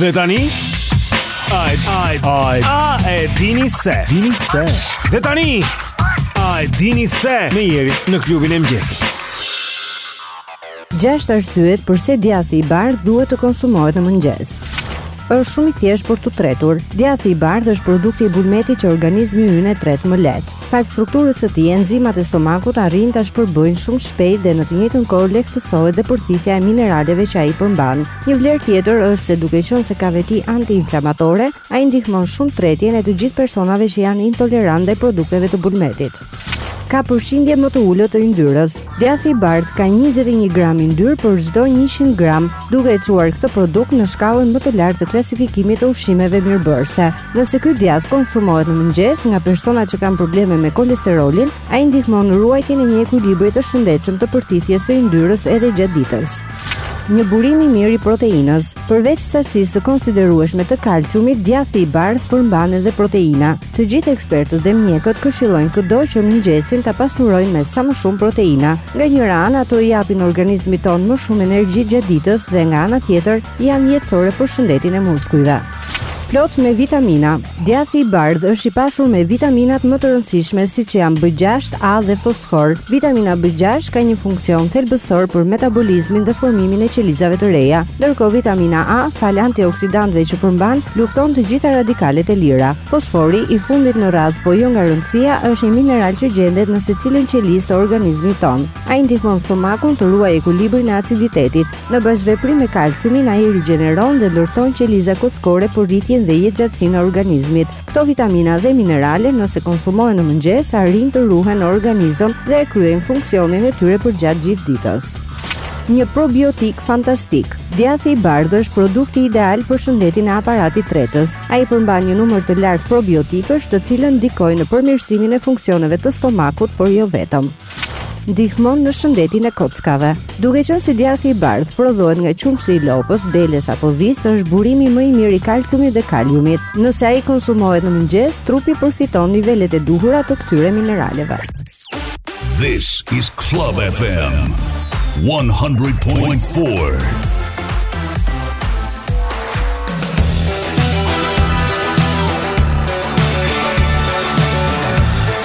Dhe tani Ai ai ai a e dini se dini se Dhe tani a e dini se me Jerin në klubin e mëngjesit Gjashtë arsyet përse djathi i bardhë duhet të konsumohet në mëngjes është shumë i thjeshtë për t'u tretur. Djathi i bardhë është produkti i bulmetit që organizmi ynë e tret më lehtë. Falë strukturës së tij, enzimat e stomakut arrijnë ta shpërbëjnë shumë shpejt dhe në të njëjtën kohë lehtësohet dhe përthithja e mineraleve që ai përmban. Një vlerë tjetër është se duke qenë se ka veti antiinflamatore, ai ndihmon shumë tretjen e të gjithë personave që janë intolerantë ndaj produkteve të bulmetit ka përqindje më të ulët të yndyrës. Djathi i bardhë ka 21 gram yndyrë për çdo 100 gram, duke e çuar këtë produkt në shkallën më të lartë të klasifikimit të ushqimeve mirëbërëse. Nëse ky djathë konsumohet në mëngjes nga personat që kanë probleme me kolesterolin, ai ndihmon në ruajtjen e një ekuilibri të shëndetshëm të përthithjes së yndyrës edhe gjatë ditës. Një burim i mirë i proteinës. Përveç sasisë së konsiderueshme të kalciumit, djathi i bardhë përmban edhe proteina. Të gjithë ekspertët dhe mjekët këshillojnë këdo që mëngjesin ta pasurojnë me sa më shumë proteina. Nga njëra anë ato i japin organizmit tonë më shumë energji gjatë ditës dhe nga ana tjetër janë jetësore për shëndetin e muskujve. Plot me vitamina. Djathi i bardhë është i pasur me vitaminat më të rëndësishme siç janë B6, A dhe fosfor. Vitamina B6 ka një funksion thelbësor për metabolizmin dhe formimin e qelizave të reja. Ndërkohë vitamina A, falë antioksidantëve që përmban, lufton të gjitha radikalet e lira. Fosfori, i fundit në radhë, po jo nga rëndësia, është një mineral që gjendet në secilën qelizë të organizmit tonë. Ai ndihmon stomakun të ruajë ekuilibrin e aciditetit. Në bashkëveprim me kalciumin, ai rigjeneron dhe ndërton qeliza kockore për rritjen dhe jetëgjatësinë e organizmit. Këto vitamina dhe minerale, nëse konsumohen në mëngjes, arrijnë të ruhen në organizëm dhe e kryejnë funksionin e tyre përgjatë gjithë ditës. Një probiotik fantastik. Djathi i bardhë është produkti ideal për shëndetin e aparatit tretës. Ai përmban një numër të lartë probiotikësh, të cilët ndikojnë në përmirësimin e funksioneve të stomakut, por jo vetëm. ndihmon në shëndetin e kockave. Duke qenë se djathi i bardhë prodhohet nga qumështi i lopës, delës apo dhisë, është burimi më i mirë i kalciumit dhe kaliumit. Nëse ai konsumohet në mëngjes, trupi përfiton nivelet e duhura të këtyre mineraleve. This is Club FM 100.4.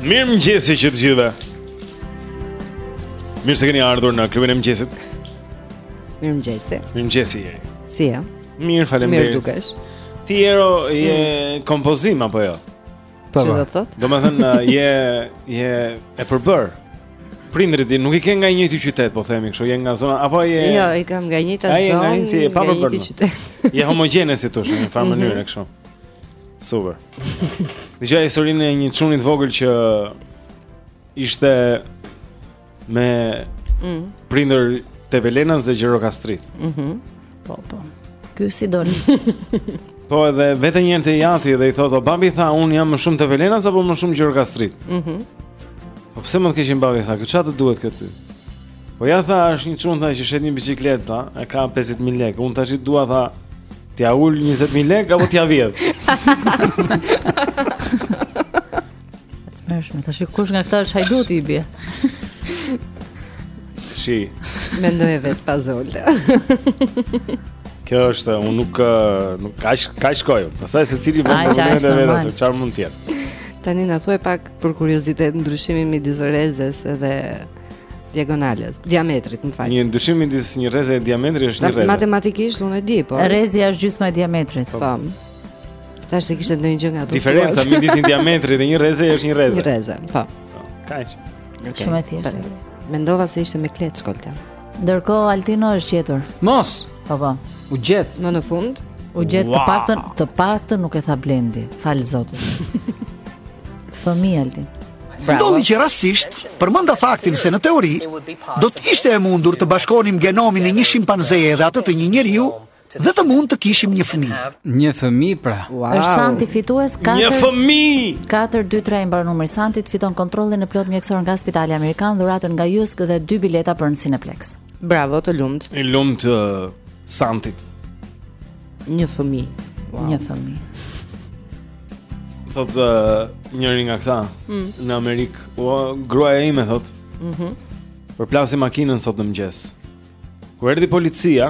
Mirëmëngjesi që të gjithëve Mirë se kini ardhur në klubin e mëngjesit Mirëmëngjesi Mirëmëngjesi Jeri Si je Mirë falem Mirë dukesh Ti Jero je mm. kompozim apo jo po, Ça po. do të thotë Domethënë je, je e përbërë Prindrit ti nuk i ke nga i njëjti qytet po themi kështu je nga zona apo je Jo i kam nga e njëjta zonë Nga i njëjti qytet Je homogjene si t'thush në njëfarë mm -hmm. mënyre kështu Super Dëgjoj historinë e një çuni të vogël që ishte me mm. prindër tepelenas dhe gjirokastrit. Mhm. Mm po po. Ky si doli. po edhe vete një ditë te i jati dhe i thotë o babi tha unë jam më shumë tepelenas apo më shumë gjirokastrit. Mhm. Mm po pse mo të keqen babi tha, ça të duhet kjo ty? Po ja tha, është një çun tha që shet një biçikletë tha, e ka 50000 lekë. Unë tashi dua tha, t'ia ul 20000 lekë apo t'ia vjedh. E tmerrshme, tashi kush nga këta është hajduti i bie? Shi. Mendoje vetë pa zolta. Kjo është, unë nuk nuk ka ka shkoj. Pastaj secili vendos në mendje vetë, se çfarë mund të jetë. Tani na thuaj pak për kuriozitet ndryshimin midis rrezes dhe diagonales, diametrit, më fal. Ndryshimi midis një rreze e diametri është një rreze. Matematikisht unë e di, po. Rrezja është gjysma e diametrit. Po. po. Thashë të kishte ndonjë gjë nga ato. Diferenca midis një diametri dhe një rreze është një rreze. Një rreze, po. po kaq. Okay. Shumë e thjeshtë. Mendova se ishte me kleçkë. Ndërkohë Altino është gjetur. Mos. Po po. U gjet. Më në fund. U gjet wow. të paktën, të paktën nuk e tha Blendi. Fal Zotit. Fëmijë Altin. Ndodhi që rastisht, përmenda faktin se në teori, do të ishte e mundur të bashkonim genomin e një shimpanzeje dhe atë të një njeriu, dhe të mund të kishim një fëmijë. Një fëmijë pra. Wow. Është Santi fitues 4... Një fëmi! 4-2-3 i mbaron numri Santit fiton kontrollin e plotë mjekësor nga spitali Amerikan, dhuratën nga Jysk dhe dy bileta për në Cineplex. Bravo, të lumtë. I lumtë uh, Santit. Një fëmijë. Wow. Një fëmijë. Thot uh, njëri nga këta mm. në Amerik, o gruaja ime thot. Mhm. Mm Përplasi makinën sot në mëngjes. Kur erdhi policia,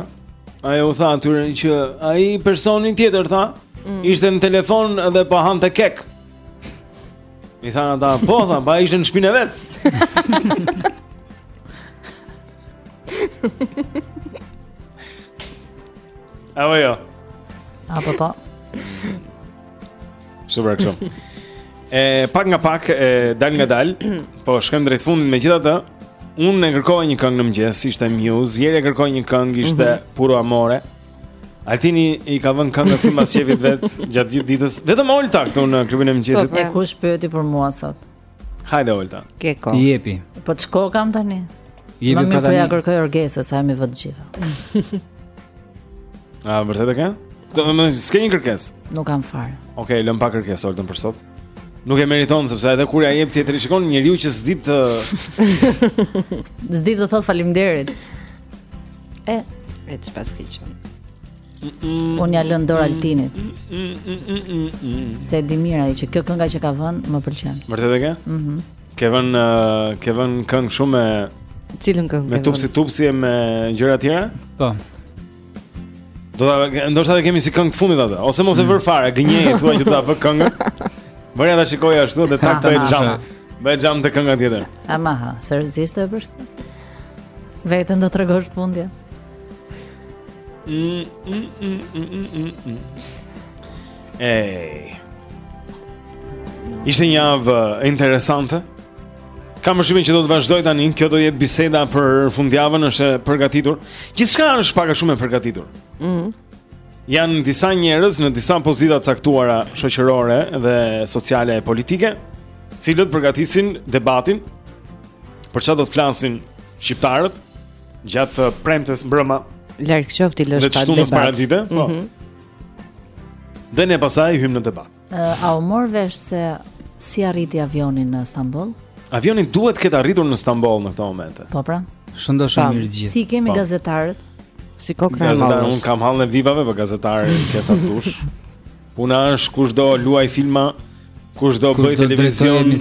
ajo u tha atyre që ai personi tjetër tha, mm. ishte në telefon dhe po hante kek. I thanë ata, po tha, pa ishte në shpinë e vet. Apo jo. Apo po. Super kështu. E pak nga pak e dal nga dal, po shkojmë drejt fundit megjithatë. Unë e kërkova një këngë në mëngjes, ishte Muse, Jeri e kërkoi një këngë, ishte mm -hmm. puro amore. Altini i ka vënë këngët sipas qejfit vet gjatë gjithë ditës. Vetëm Olta këtu në klubin e mëngjesit. Po, e kush pyeti për mua sot? Hajde Olta. Ke kohë. I jepi. Po ç'kohë kam tani? Jepi pa tani. Ma mirë ia kërkoj Orgesës, sa jemi vëtë gjitha. A, vërtet e ke? Do të thotë, s'ke një kërkesë. Nuk kam fare. Okej, okay, lëmë pa kërkesë Oltën për sot. Nuk e meriton sepse edhe kur ja jep tjetri shikon njeriu që s'di të s'di të thot faleminderit. E, e çfarë s'ke qenë? Unë ja lënë dorë Altinit Se e di mirë ai që kjo kënga që ka vën më pëlqen Vërtet e ke? Mm -hmm. Ke vën, uh, ke vën këngë shumë me Cilën këngë? Me tupsi tupsi e me gjëra tjera? Po Do të ndoshta të kemi si këngë të fundit atë Ose mos e mm. vër fare, gënjej e thua që ta vë këngë Vërja ta shikoj ashtu dhe tak të e gjam Bë e gjam të këngë tjetër Amaha, seriozisht e përshkë Vetëm do të tregosh të fundja Mm, mm, mm, mm, mm, mm, mm. Ej. Ishte një javë eh, interesante. Kam përshtypjen që do të vazhdoj tani, kjo do jetë biseda për fundjavën, është e përgatitur. Gjithçka është pak a shumë e përgatitur. Mhm. Mm Janë disa njerëz në disa pozita të caktuara shoqërore dhe sociale e politike, cilët përgatisin debatin për çfarë do të flasin shqiptarët Gjatë premtes mbrëma. Larg qoftë i lësh pa debat. Në çdo paradite. Po. Mm -hmm. Dhe ne pasaj hymë në debat. Uh, a u mor vesh se si arriti avioni në Stamboll? Avioni duhet të ketë arritur në Stamboll në këto momente. Po pra. Shëndoshë mirë gjithë. Si kemi po. gazetarët? Si kokë në mallë. Unë kam hallin e VIP-ave, po gazetarët ke sa dush. Puna është kush do luaj filma, kush do bëj televizion,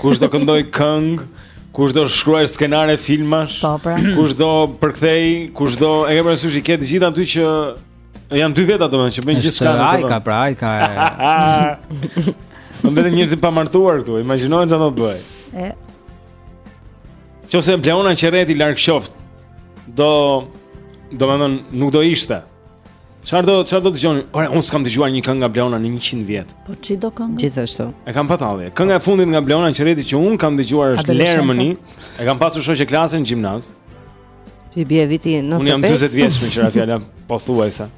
kush do këndoj këngë, kush do shkruaj skenare filmash, po, pra. kush do përkthej, kush do e ke parasysh i ke të gjitha aty që janë dy veta domethënë që bëjnë gjithçka. Ai ka pra, ai ka. Ngelëm njerëz të pamartuar këtu, imagjino çfarë do të bëhej. E. Zëre se Bleona që rreti larg qoftë. Do domethënë nuk do ishte. Çfarë do, çfarë do dëgjoni? Ora, unë s'kam dëgjuar një këngë nga Bleona në 100 vjet. Po çdo këngë? Gjithashtu. E kam patalli. Kënga e fundit nga Bleona Qereti që unë kam dëgjuar është Lermëni. E kam pasur shoqe klase në gjimnaz. I bie viti 95. Unë jam 40 vjeç me qira fjala, pothuajse.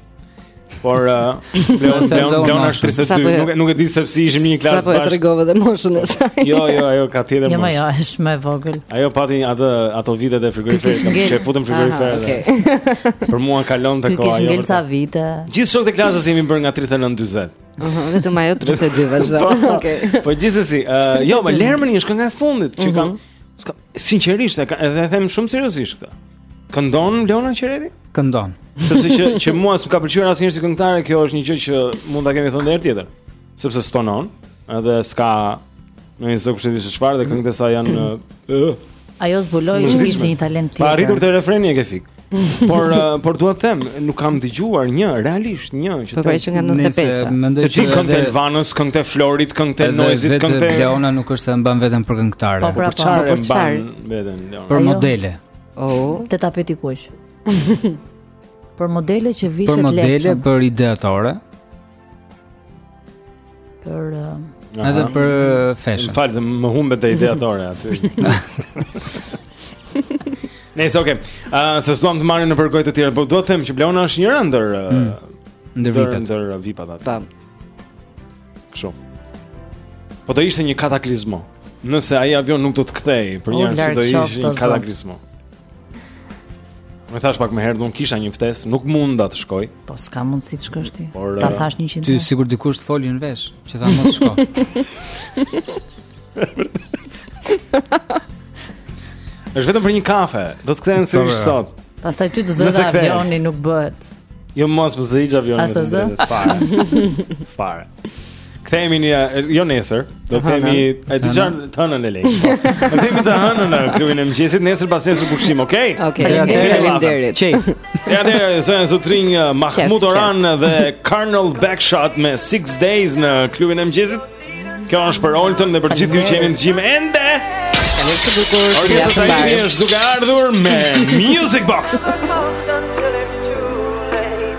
Por uh, Bleona Bleona është 32, nuk nuk e di se si ishim në një klasë bashkë. Sapo e tregove dhe moshën e saj. Jo, jo, ajo ka tjetër. Jo, jo, është më vogël. Ajo pati atë ato vitet e frigoriferit, kam që e futëm frigorifer. Aha, okay. Për mua kalon të koha. Kish ngel ca vite. Gjithë shokët e klasës jemi bërë nga 39 40. Ëh, vetëm ajo 32 vazhdo. Po, okay. Po gjithsesi, uh, jo, më Lermëni ish këngë nga e fundit që kam. Mhm. S'kam, sinqerisht, edhe e them shumë seriozisht këtë. Këndon Bleona Qereti? Këndon. Sepse që që mua s'm ka pëlqyer asnjëherë si këngëtare, kjo është një gjë që mund ta kemi thënë edhe herë tjetër. Sepse stonon, edhe s'ka ndonjë zë kushtet ishte çfarë dhe këngët e saj janë Ajo zbuloi që kishte një talent tjetër. Pa arritur te refreni e ke fik. Por eh, por dua të them, nuk kam dëgjuar një realisht një që po të. Po që nga 95. Mendoj që këngë të Elvanës, këngë të Florit, këngë të Noizit, këngë të Bleona nuk është se mban veten për këngëtare. Po, po, po, po për çfarë mban veten Bleona? Për modele. Oh, te tapeti i kuq. Për modele që vishet lehtësisht. Për modele, për ideatore. Për uh, edhe për fashion. Më fal, më humbe te ideatore aty. Nëse okay. Uh, se s'duam të marrim nëpër gojë të tjerë, por dua të them që Bleona është njëra ndër mm. ndër vipat, ndër vipat aty. Tam. Kështu. Po do ishte një kataklizmë. Nëse ai avion nuk do të kthehej për një arsye do ishte një kataklizmë. Më thash pak më herë, unë kisha një ftesë, nuk munda të shkoj. Po s'ka mundësi të shkosh ti. Por, Ta eh, thash 100. Ty sigur dikush të foli në vesh, të tha mos shko. Është vetëm për një kafe. Do të kthehen sërish sot. Pastaj ty të zërë avioni nuk bëhet. Jo mos më zëj avioni. Fare. Fare. Kthehemi një jo nesër, do të themi e di çfarë të hënën e lejmë. Po. Do kthehemi të hënën në klubin e mëngjesit, nesër pasnesër pushim, okay? Okay, faleminderit. Çej. Ja dhe zonë zotrin uh, Mahmut Orhan dhe Colonel Bagshot me 6 Days në klubin e mëngjesit. Kjo është për Oltën dhe për gjithë ju që jeni në gym ende. Orkestra sa i mirë është duke ardhur me Music Box.